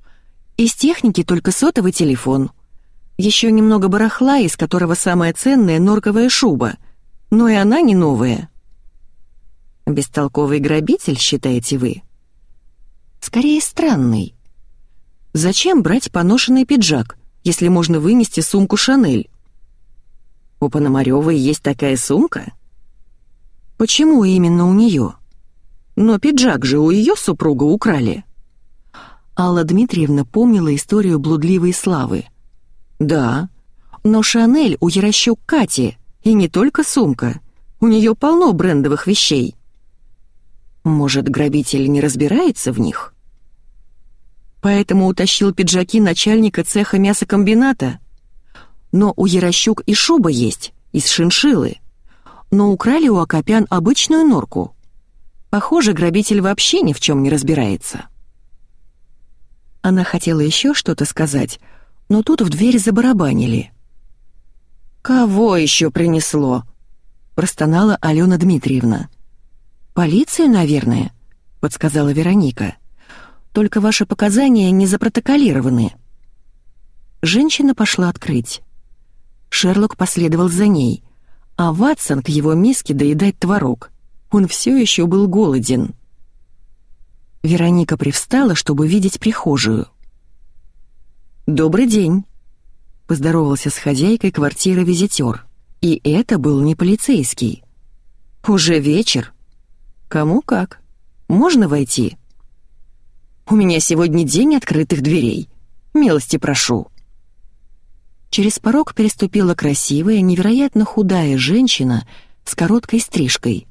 Из техники только сотовый телефон. Еще немного барахла, из которого самая ценная норковая шуба. Но и она не новая. Бестолковый грабитель, считаете вы? Скорее, странный. Зачем брать поношенный пиджак, если можно вынести сумку «Шанель»? У Пономарёвой есть такая сумка? Почему именно у нее? Но пиджак же у ее супруга украли. Алла Дмитриевна помнила историю блудливой славы. Да, но Шанель у Ярощук Кати, и не только сумка. У нее полно брендовых вещей. Может, грабитель не разбирается в них? Поэтому утащил пиджаки начальника цеха мясокомбината. Но у Ярощук и шуба есть, из шиншилы но украли у Акопян обычную норку. Похоже, грабитель вообще ни в чем не разбирается. Она хотела еще что-то сказать, но тут в дверь забарабанили. «Кого еще принесло?» — простонала Алена Дмитриевна. «Полицию, наверное», — подсказала Вероника. «Только ваши показания не запротоколированы». Женщина пошла открыть. Шерлок последовал за ней а Ватсон к его миске доедать творог. Он все еще был голоден. Вероника привстала, чтобы видеть прихожую. «Добрый день», — поздоровался с хозяйкой квартиры визитер. И это был не полицейский. «Уже вечер. Кому как. Можно войти?» «У меня сегодня день открытых дверей. Милости прошу». Через порог переступила красивая, невероятно худая женщина с короткой стрижкой.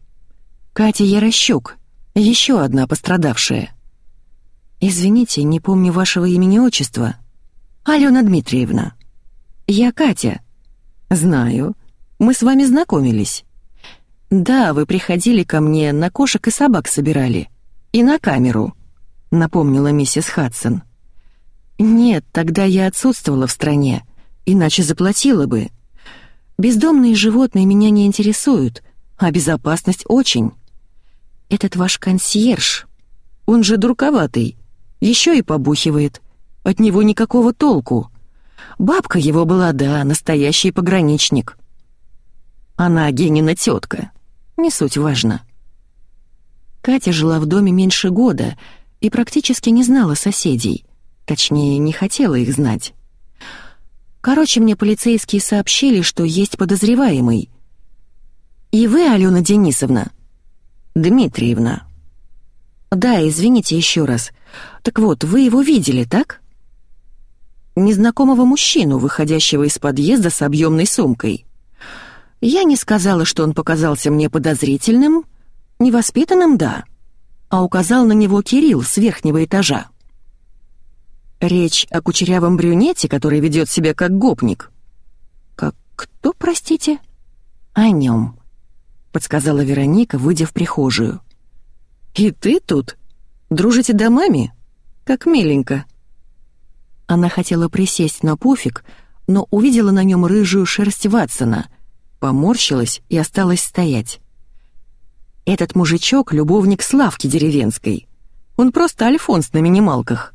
Катя Ярощук, еще одна пострадавшая. «Извините, не помню вашего имени-отчества. Алена Дмитриевна». «Я Катя». «Знаю. Мы с вами знакомились». «Да, вы приходили ко мне, на кошек и собак собирали. И на камеру», — напомнила миссис Хадсон. «Нет, тогда я отсутствовала в стране иначе заплатила бы. Бездомные животные меня не интересуют, а безопасность очень. Этот ваш консьерж, он же дурковатый, еще и побухивает. От него никакого толку. Бабка его была, да, настоящий пограничник. Она Генина тетка. Не суть важно. Катя жила в доме меньше года и практически не знала соседей. Точнее, не хотела их знать. Короче, мне полицейские сообщили, что есть подозреваемый. «И вы, Алена Денисовна?» «Дмитриевна». «Да, извините еще раз. Так вот, вы его видели, так?» «Незнакомого мужчину, выходящего из подъезда с объемной сумкой». Я не сказала, что он показался мне подозрительным, невоспитанным — да, а указал на него Кирилл с верхнего этажа. Речь о кучерявом брюнете, который ведет себя как гопник. «Как кто, простите?» «О нем», — подсказала Вероника, выйдя в прихожую. «И ты тут? Дружите домами? Как миленько». Она хотела присесть на пуфик, но увидела на нем рыжую шерсть Ватсона, поморщилась и осталась стоять. Этот мужичок — любовник Славки деревенской. Он просто альфонс на минималках.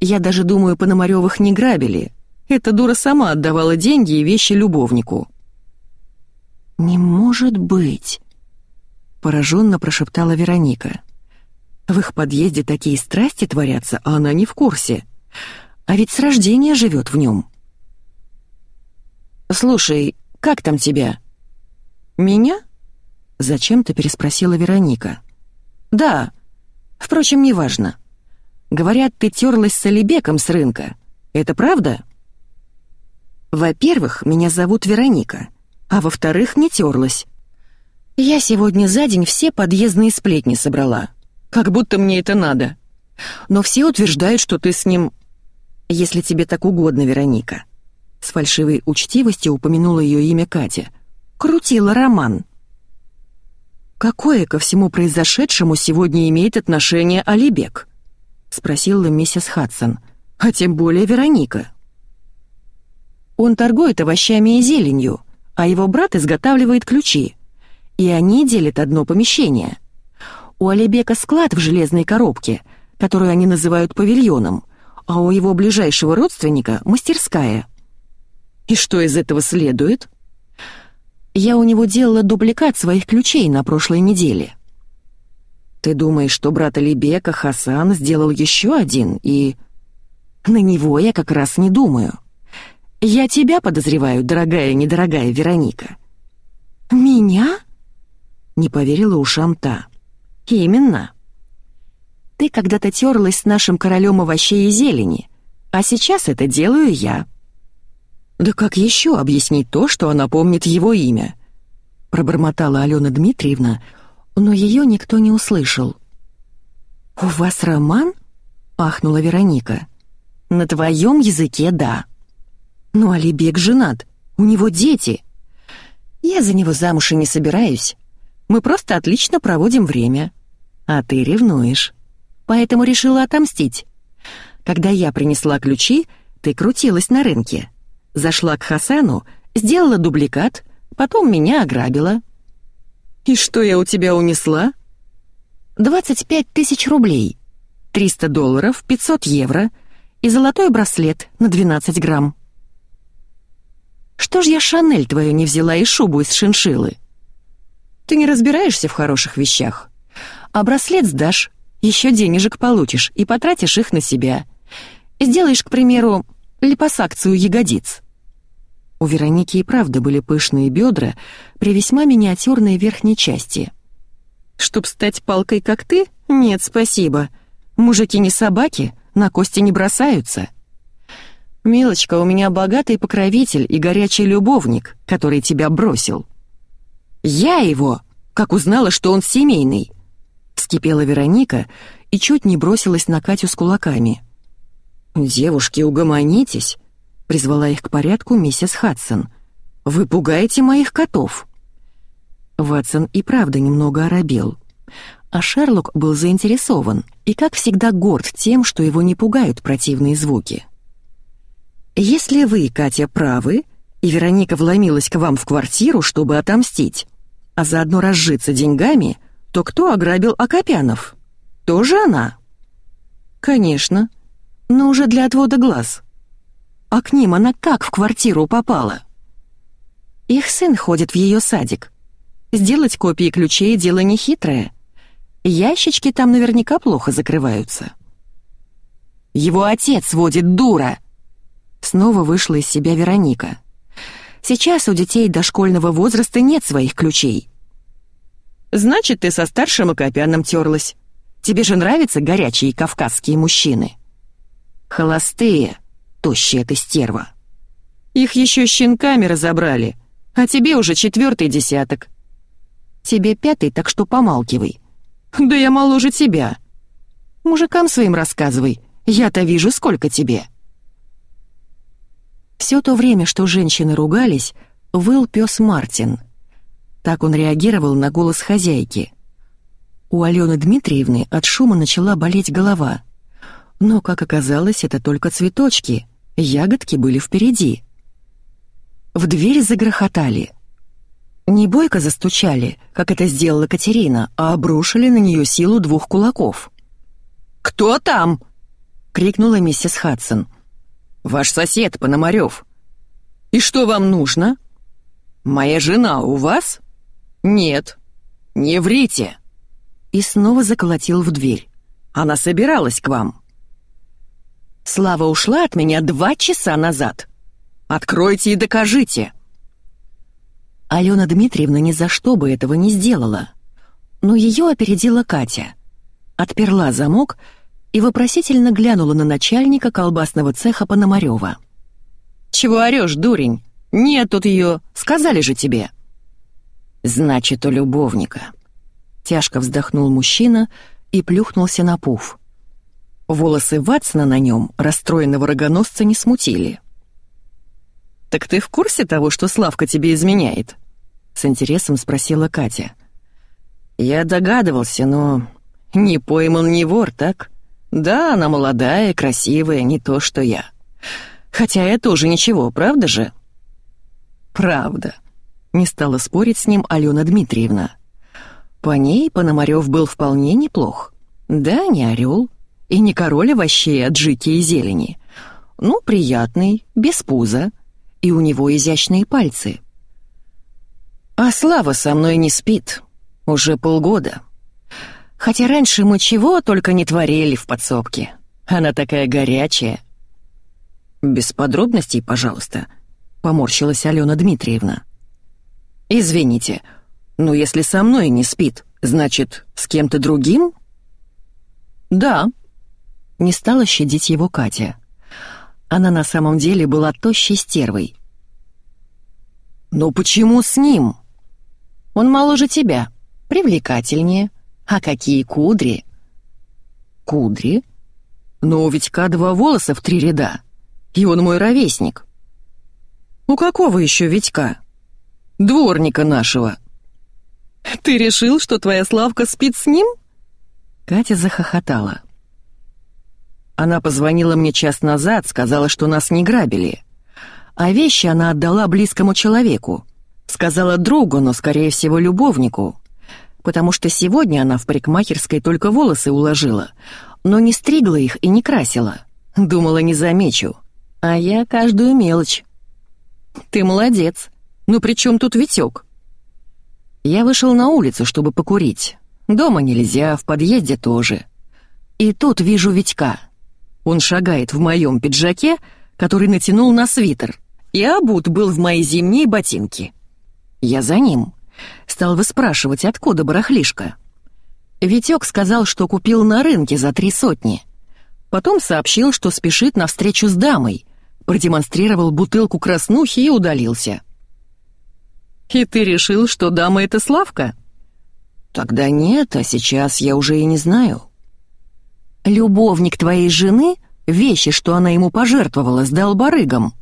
Я даже думаю, Пономарёвых не грабили. Эта дура сама отдавала деньги и вещи любовнику. «Не может быть!» — пораженно прошептала Вероника. «В их подъезде такие страсти творятся, а она не в курсе. А ведь с рождения живет в нем». «Слушай, как там тебя?» «Меня?» Зачем-то переспросила Вероника. «Да. Впрочем, неважно. Говорят, ты терлась с Алибеком с рынка. Это правда?» «Во-первых, меня зовут Вероника, а во-вторых, не терлась. Я сегодня за день все подъездные сплетни собрала. Как будто мне это надо. Но все утверждают, что ты с ним... Если тебе так угодно, Вероника». С фальшивой учтивостью упомянула ее имя Катя. «Крутила роман». «Какое ко всему произошедшему сегодня имеет отношение Алибек?» — спросила миссис Хадсон, а тем более Вероника. «Он торгует овощами и зеленью, а его брат изготавливает ключи, и они делят одно помещение. У Алибека склад в железной коробке, которую они называют павильоном, а у его ближайшего родственника — мастерская. И что из этого следует?» Я у него делала дубликат своих ключей на прошлой неделе. Ты думаешь, что брат Алибека Хасан сделал еще один, и... На него я как раз не думаю. Я тебя подозреваю, дорогая недорогая Вероника. Меня? Не поверила ушам та. Именно. Ты когда-то терлась с нашим королем овощей и зелени, а сейчас это делаю я. «Да как еще объяснить то, что она помнит его имя?» Пробормотала Алена Дмитриевна, но ее никто не услышал. «У вас роман?» — ахнула Вероника. «На твоем языке — да. Ну, Алибек женат, у него дети. Я за него замуж и не собираюсь. Мы просто отлично проводим время. А ты ревнуешь. Поэтому решила отомстить. Когда я принесла ключи, ты крутилась на рынке. Зашла к Хасану, сделала дубликат, потом меня ограбила. «И что я у тебя унесла?» «25 тысяч рублей, 300 долларов, 500 евро и золотой браслет на 12 грамм». «Что ж я Шанель твою не взяла и шубу из шиншилы?» «Ты не разбираешься в хороших вещах. А браслет сдашь, еще денежек получишь и потратишь их на себя. Сделаешь, к примеру, липосакцию ягодиц. У Вероники и правда были пышные бедра при весьма миниатюрной верхней части. «Чтоб стать палкой, как ты? Нет, спасибо. Мужики не собаки, на кости не бросаются». «Милочка, у меня богатый покровитель и горячий любовник, который тебя бросил». «Я его, как узнала, что он семейный», — вскипела Вероника и чуть не бросилась на Катю с кулаками. «Девушки, угомонитесь призвала их к порядку миссис Хадсон. «Вы пугаете моих котов!» Ватсон и правда немного оробел. А Шерлок был заинтересован и, как всегда, горд тем, что его не пугают противные звуки. «Если вы, Катя, правы, и Вероника вломилась к вам в квартиру, чтобы отомстить, а заодно разжиться деньгами, то кто ограбил Акопянов? Тоже она?» «Конечно, но уже для отвода глаз», а к ним она как в квартиру попала? Их сын ходит в ее садик. Сделать копии ключей — дело нехитрое. Ящички там наверняка плохо закрываются. Его отец водит дура!» Снова вышла из себя Вероника. «Сейчас у детей дошкольного возраста нет своих ключей». «Значит, ты со старшим Акопяном терлась. Тебе же нравятся горячие кавказские мужчины?» «Холостые, тощая ты стерва». «Их еще щенками разобрали, а тебе уже четвертый десяток». «Тебе пятый, так что помалкивай». «Да я моложе тебя». «Мужикам своим рассказывай, я-то вижу, сколько тебе». Все то время, что женщины ругались, выл пес Мартин. Так он реагировал на голос хозяйки. У Алены Дмитриевны от шума начала болеть голова. Но, как оказалось, это только цветочки, ягодки были впереди. В дверь загрохотали. Не бойко застучали, как это сделала Катерина, а обрушили на нее силу двух кулаков. «Кто там?» — крикнула миссис Хадсон. «Ваш сосед, Пономарев». «И что вам нужно?» «Моя жена у вас?» «Нет». «Не врите!» И снова заколотил в дверь. «Она собиралась к вам». «Слава ушла от меня два часа назад. Откройте и докажите!» Алена Дмитриевна ни за что бы этого не сделала. Но ее опередила Катя. Отперла замок и вопросительно глянула на начальника колбасного цеха Пономарёва. «Чего орёшь, дурень? Нет тут её, сказали же тебе!» «Значит, у любовника». Тяжко вздохнул мужчина и плюхнулся на пуф. Волосы Ватсона на нем расстроенного рогоносца не смутили. «Так ты в курсе того, что Славка тебе изменяет?» — с интересом спросила Катя. «Я догадывался, но не пойман не вор, так?» Да, она молодая, красивая, не то что я. Хотя я тоже ничего, правда же? Правда. Не стала спорить с ним Алена Дмитриевна. По ней Пономарев был вполне неплох. Да, не орел и не король овощей от жики и зелени. Ну, приятный, без пуза, и у него изящные пальцы. А Слава со мной не спит. Уже полгода. Хотя раньше мы чего только не творили в подсобке. Она такая горячая. Без подробностей, пожалуйста, поморщилась Алена Дмитриевна. Извините, но если со мной не спит, значит, с кем-то другим? Да. Не стала щадить его Катя. Она на самом деле была тощей стервой. «Но почему с ним?» «Он моложе тебя, привлекательнее, а какие кудри!» «Кудри? Но у Витька два волоса в три ряда, и он мой ровесник». «У какого еще Витька?» «Дворника нашего». «Ты решил, что твоя Славка спит с ним?» Катя захохотала. Она позвонила мне час назад, сказала, что нас не грабили. А вещи она отдала близкому человеку. Сказала другу, но, скорее всего, любовнику потому что сегодня она в парикмахерской только волосы уложила, но не стригла их и не красила. Думала, не замечу. А я каждую мелочь. Ты молодец. Ну при чем тут Витек? Я вышел на улицу, чтобы покурить. Дома нельзя, в подъезде тоже. И тут вижу Витька. Он шагает в моем пиджаке, который натянул на свитер, и обут был в мои зимние ботинки. Я за ним. Стал выспрашивать, откуда барахлишка. Витек сказал, что купил на рынке за три сотни. Потом сообщил, что спешит на встречу с дамой, продемонстрировал бутылку краснухи и удалился. «И ты решил, что дама — это Славка?» «Тогда нет, а сейчас я уже и не знаю». «Любовник твоей жены — вещи, что она ему пожертвовала, сдал барыгам».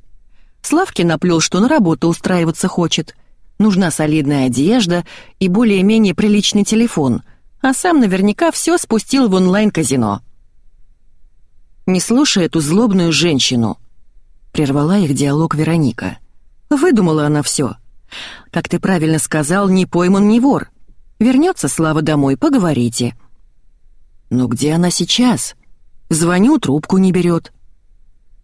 Славке наплел, что на работу устраиваться хочет, Нужна солидная одежда и более-менее приличный телефон, а сам наверняка все спустил в онлайн-казино. «Не слушай эту злобную женщину», — прервала их диалог Вероника. «Выдумала она все. Как ты правильно сказал, не пойман, не вор. Вернется Слава домой, поговорите». «Но где она сейчас? Звоню, трубку не берет».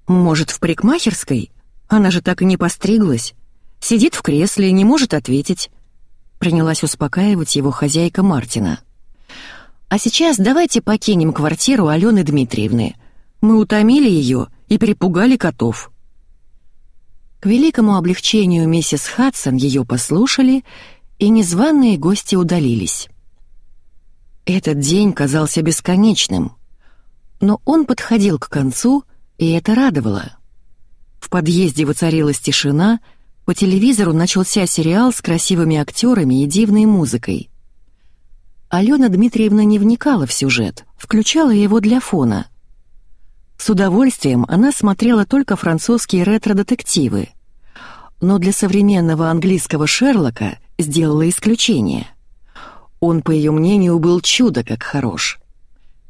«Может, в парикмахерской? Она же так и не постриглась». Сидит в кресле и не может ответить. Принялась успокаивать его хозяйка Мартина. А сейчас давайте покинем квартиру Алены Дмитриевны. Мы утомили ее и перепугали котов». К великому облегчению миссис Хадсон ее послушали, и незваные гости удалились. Этот день казался бесконечным, но он подходил к концу, и это радовало. В подъезде воцарилась тишина, по телевизору начался сериал с красивыми актерами и дивной музыкой. Алена Дмитриевна не вникала в сюжет, включала его для фона — с удовольствием она смотрела только французские ретро-детективы, но для современного английского Шерлока сделала исключение. Он, по ее мнению, был чудо как хорош.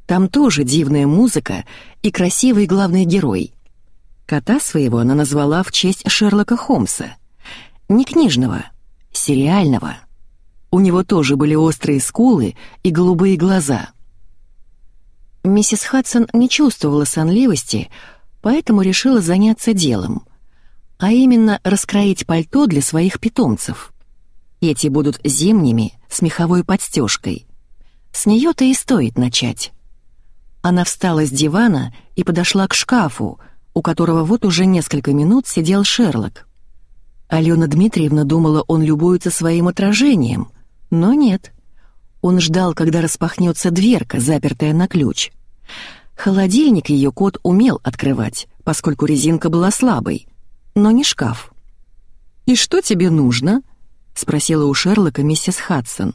Там тоже дивная музыка и красивый главный герой. Кота своего она назвала в честь Шерлока Холмса. Не книжного, сериального. У него тоже были острые скулы и голубые глаза — Миссис Хадсон не чувствовала сонливости, поэтому решила заняться делом, а именно раскроить пальто для своих питомцев. Эти будут зимними, с меховой подстежкой. С нее-то и стоит начать. Она встала с дивана и подошла к шкафу, у которого вот уже несколько минут сидел Шерлок. Алена Дмитриевна думала, он любуется своим отражением, но нет. Он ждал, когда распахнется дверка, запертая на ключ. Холодильник ее кот умел открывать, поскольку резинка была слабой, но не шкаф. «И что тебе нужно?» — спросила у Шерлока миссис Хадсон.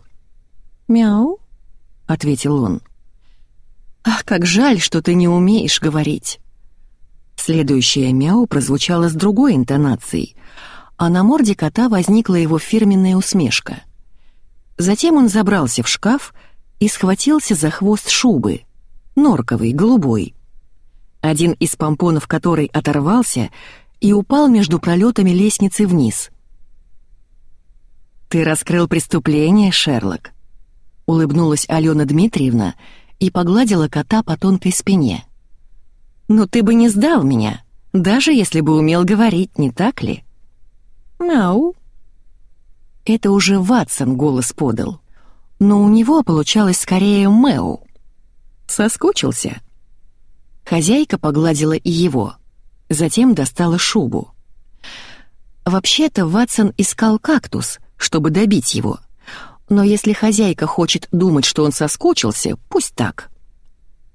«Мяу», — ответил он. «Ах, как жаль, что ты не умеешь говорить». Следующее «мяу» прозвучало с другой интонацией, а на морде кота возникла его фирменная усмешка. Затем он забрался в шкаф и схватился за хвост шубы — норковый, голубой. Один из помпонов которой оторвался и упал между пролетами лестницы вниз. «Ты раскрыл преступление, Шерлок», — улыбнулась Алена Дмитриевна и погладила кота по тонкой спине. «Но ты бы не сдал меня, даже если бы умел говорить, не так ли?» «Мяу». Это уже Ватсон голос подал, но у него получалось скорее «мэу». Соскучился?» Хозяйка погладила и его, затем достала шубу. Вообще-то Ватсон искал кактус, чтобы добить его. Но если хозяйка хочет думать, что он соскучился, пусть так.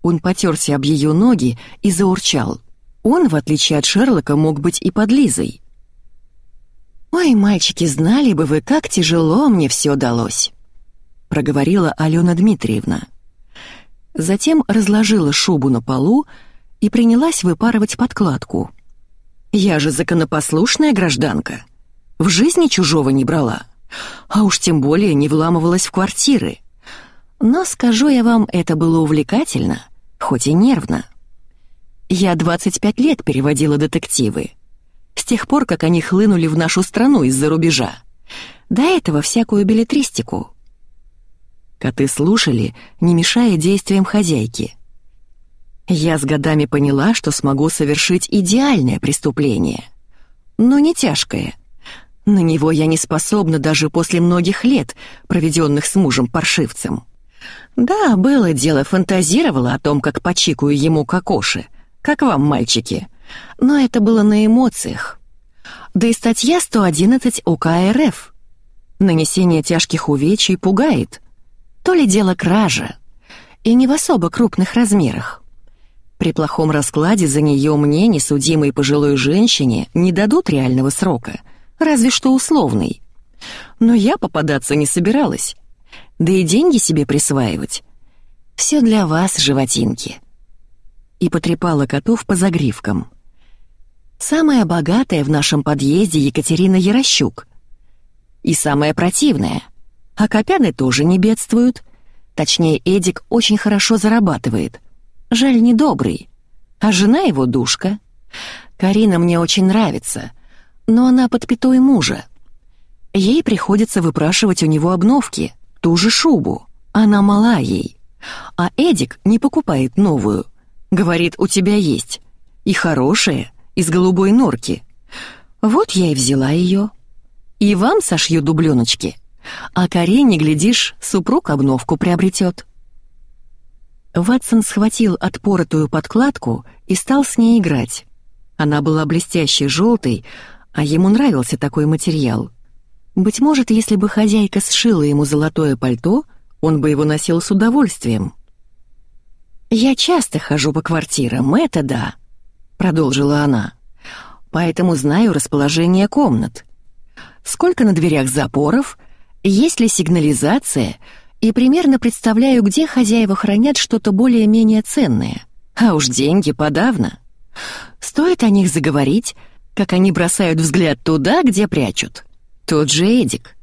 Он потерся об ее ноги и заурчал. Он, в отличие от Шерлока, мог быть и под Лизой. «Ой, мальчики, знали бы вы, как тяжело мне все далось», — проговорила Алена Дмитриевна. Затем разложила шубу на полу и принялась выпарывать подкладку. «Я же законопослушная гражданка. В жизни чужого не брала. А уж тем более не вламывалась в квартиры. Но, скажу я вам, это было увлекательно, хоть и нервно. Я 25 лет переводила детективы. С тех пор, как они хлынули в нашу страну из-за рубежа. До этого всякую билетристику. Коты слушали, не мешая действиям хозяйки. Я с годами поняла, что смогу совершить идеальное преступление. Но не тяжкое. На него я не способна даже после многих лет, проведенных с мужем-паршивцем. Да, было дело, фантазировала о том, как почикаю ему кокоши. Как вам, мальчики? Но это было на эмоциях. Да и статья 111 УК РФ. Нанесение тяжких увечий пугает — то ли дело кража, и не в особо крупных размерах. При плохом раскладе за нее мне, несудимой пожилой женщине, не дадут реального срока, разве что условный. Но я попадаться не собиралась, да и деньги себе присваивать. Все для вас, животинки. И потрепала котов по загривкам. Самая богатая в нашем подъезде Екатерина Ярощук. И самая противная — а Копяны тоже не бедствуют. Точнее, Эдик очень хорошо зарабатывает. Жаль, недобрый. А жена его душка. Карина мне очень нравится, но она под пятой мужа. Ей приходится выпрашивать у него обновки, ту же шубу. Она мала ей. А Эдик не покупает новую. Говорит, у тебя есть. И хорошая, из голубой норки. Вот я и взяла ее. И вам сошью дубленочки. А Карине, глядишь, супруг обновку приобретет. Ватсон схватил отпоротую подкладку и стал с ней играть. Она была блестящей желтой, а ему нравился такой материал. Быть может, если бы хозяйка сшила ему золотое пальто, он бы его носил с удовольствием. «Я часто хожу по квартирам, это да», — продолжила она. «Поэтому знаю расположение комнат. Сколько на дверях запоров, есть ли сигнализация — и примерно представляю, где хозяева хранят что-то более-менее ценное. А уж деньги подавно. Стоит о них заговорить, как они бросают взгляд туда, где прячут. Тот же Эдик.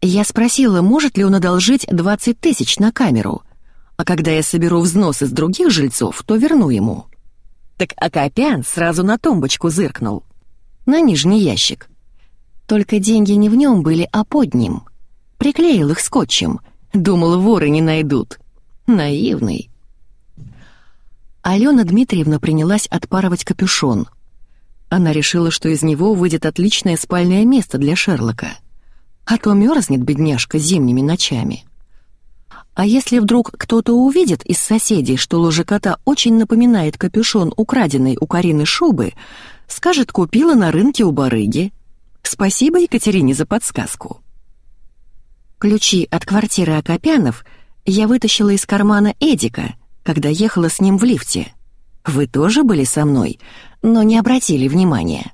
Я спросила, может ли он одолжить 20 тысяч на камеру, а когда я соберу взнос из других жильцов, то верну ему. Так Акопян сразу на тумбочку зыркнул. На нижний ящик. Только деньги не в нем были, а под ним. Приклеил их скотчем — Думал, воры не найдут. Наивный. Алена Дмитриевна принялась отпарывать капюшон. Она решила, что из него выйдет отличное спальное место для Шерлока. А то мерзнет бедняжка зимними ночами. А если вдруг кто-то увидит из соседей, что ложа кота очень напоминает капюшон украденной у Карины шубы, скажет, купила на рынке у барыги. Спасибо Екатерине за подсказку. Ключи от квартиры Акопянов я вытащила из кармана Эдика, когда ехала с ним в лифте. Вы тоже были со мной, но не обратили внимания.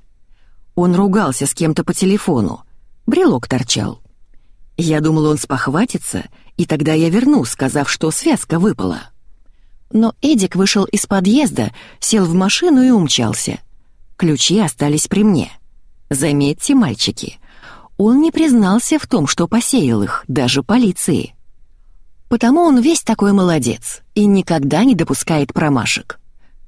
Он ругался с кем-то по телефону, брелок торчал. Я думала, он спохватится, и тогда я верну, сказав, что связка выпала. Но Эдик вышел из подъезда, сел в машину и умчался. Ключи остались при мне. Заметьте, мальчики, он не признался в том, что посеял их, даже полиции. Потому он весь такой молодец и никогда не допускает промашек.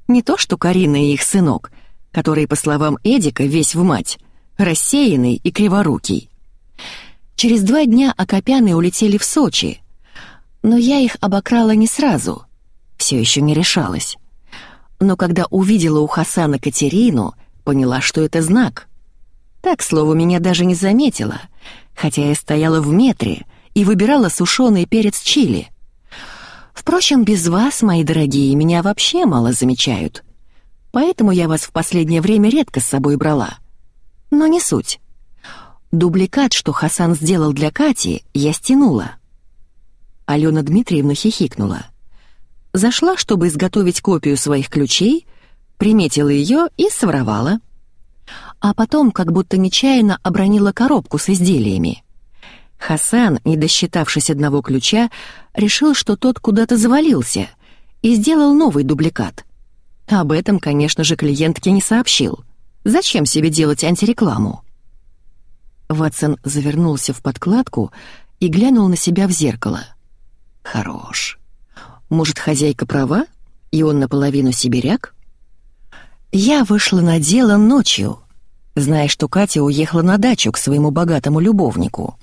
Не то что Карина и их сынок, который, по словам Эдика, весь в мать, рассеянный и криворукий. Через два дня Акопяны улетели в Сочи, но я их обокрала не сразу, все еще не решалась. Но когда увидела у Хасана Катерину, поняла, что это знак. Так, слово, меня даже не заметила, хотя я стояла в метре и выбирала сушеный перец чили. Впрочем, без вас, мои дорогие, меня вообще мало замечают. Поэтому я вас в последнее время редко с собой брала. Но не суть. Дубликат, что Хасан сделал для Кати, я стянула. Алена Дмитриевна хихикнула. Зашла, чтобы изготовить копию своих ключей, приметила ее и своровала а потом как будто нечаянно обронила коробку с изделиями. Хасан, не досчитавшись одного ключа, решил, что тот куда-то завалился, и сделал новый дубликат. Об этом, конечно же, клиентке не сообщил. Зачем себе делать антирекламу? Ватсон завернулся в подкладку и глянул на себя в зеркало. Хорош. Может, хозяйка права, и он наполовину сибиряк? Я вышла на дело ночью, зная, что Катя уехала на дачу к своему богатому любовнику.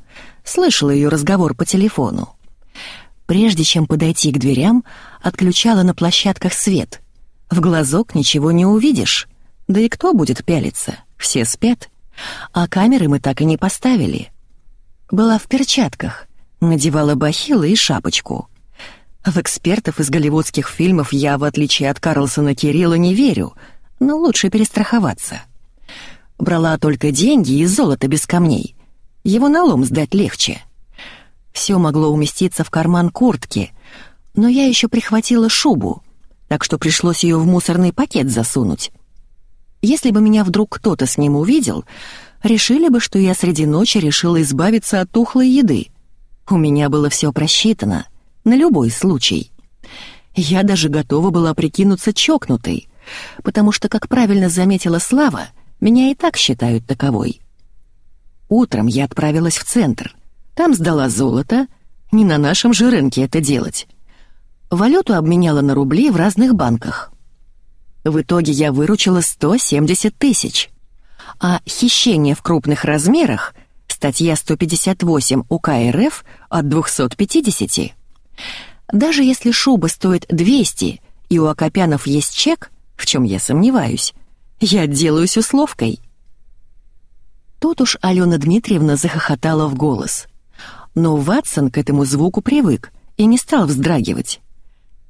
Слышала ее разговор по телефону. Прежде чем подойти к дверям, отключала на площадках свет. В глазок ничего не увидишь. Да и кто будет пялиться? Все спят. А камеры мы так и не поставили. Была в перчатках, надевала бахилы и шапочку. В экспертов из голливудских фильмов я, в отличие от Карлсона Кирилла, не верю, но лучше перестраховаться. Брала только деньги и золото без камней. Его налом сдать легче. Все могло уместиться в карман куртки, но я еще прихватила шубу, так что пришлось ее в мусорный пакет засунуть. Если бы меня вдруг кто-то с ним увидел, решили бы, что я среди ночи решила избавиться от тухлой еды. У меня было все просчитано, на любой случай. Я даже готова была прикинуться чокнутой, потому что, как правильно заметила Слава, меня и так считают таковой. Утром я отправилась в центр. Там сдала золото. Не на нашем же рынке это делать. Валюту обменяла на рубли в разных банках. В итоге я выручила 170 тысяч. А хищение в крупных размерах — статья 158 УК РФ от 250. Даже если шуба стоит 200, и у Акопянов есть чек, в чем я сомневаюсь, я отделаюсь условкой». Тут уж Алена Дмитриевна захохотала в голос. Но Ватсон к этому звуку привык и не стал вздрагивать.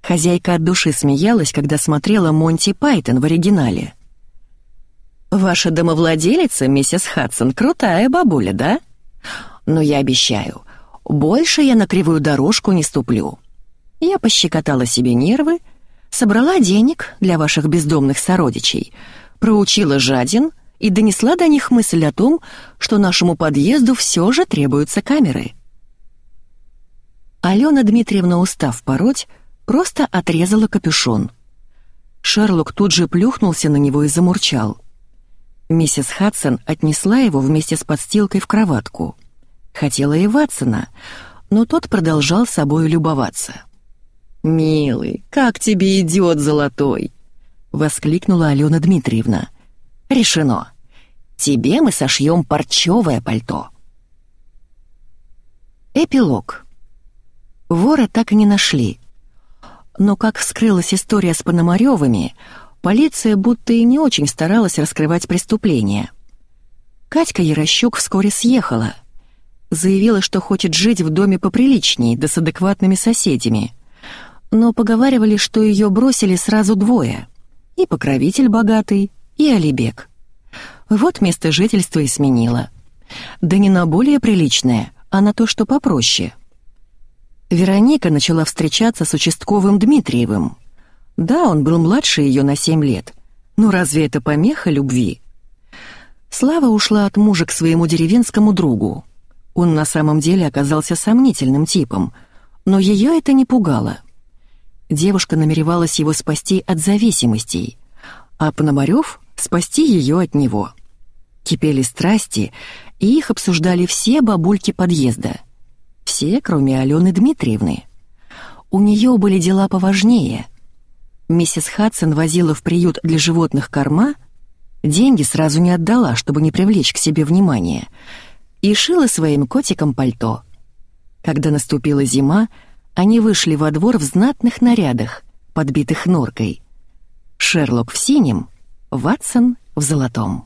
Хозяйка от души смеялась, когда смотрела Монти Пайтон в оригинале. «Ваша домовладелица, миссис Хадсон, крутая бабуля, да? Но я обещаю, больше я на кривую дорожку не ступлю. Я пощекотала себе нервы, собрала денег для ваших бездомных сородичей, проучила жадин и донесла до них мысль о том, что нашему подъезду все же требуются камеры. Алена Дмитриевна, устав пороть, просто отрезала капюшон. Шерлок тут же плюхнулся на него и замурчал. Миссис Хадсон отнесла его вместе с подстилкой в кроватку. Хотела и Ватсона, но тот продолжал собой любоваться. «Милый, как тебе идет, золотой!» — воскликнула Алена Дмитриевна. «Решено. Тебе мы сошьем парчевое пальто». Эпилог. Вора так и не нашли. Но как вскрылась история с Пономарёвыми, полиция будто и не очень старалась раскрывать преступление. Катька Ярощук вскоре съехала. Заявила, что хочет жить в доме поприличнее, да с адекватными соседями — но поговаривали, что ее бросили сразу двое. И покровитель богатый, и Алибек. Вот место жительства и сменила. Да не на более приличное, а на то, что попроще. Вероника начала встречаться с участковым Дмитриевым. Да, он был младше ее на семь лет, но разве это помеха любви? Слава ушла от мужа к своему деревенскому другу. Он на самом деле оказался сомнительным типом, но ее это не пугало. Девушка намеревалась его спасти от зависимостей, а Пономарёв — спасти ее от него. Кипели страсти, и их обсуждали все бабульки подъезда. Все, кроме Алены Дмитриевны. У нее были дела поважнее. Миссис Хадсон возила в приют для животных корма, деньги сразу не отдала, чтобы не привлечь к себе внимание, и шила своим котикам пальто. Когда наступила зима, они вышли во двор в знатных нарядах, подбитых норкой. Шерлок в синем, Ватсон в золотом.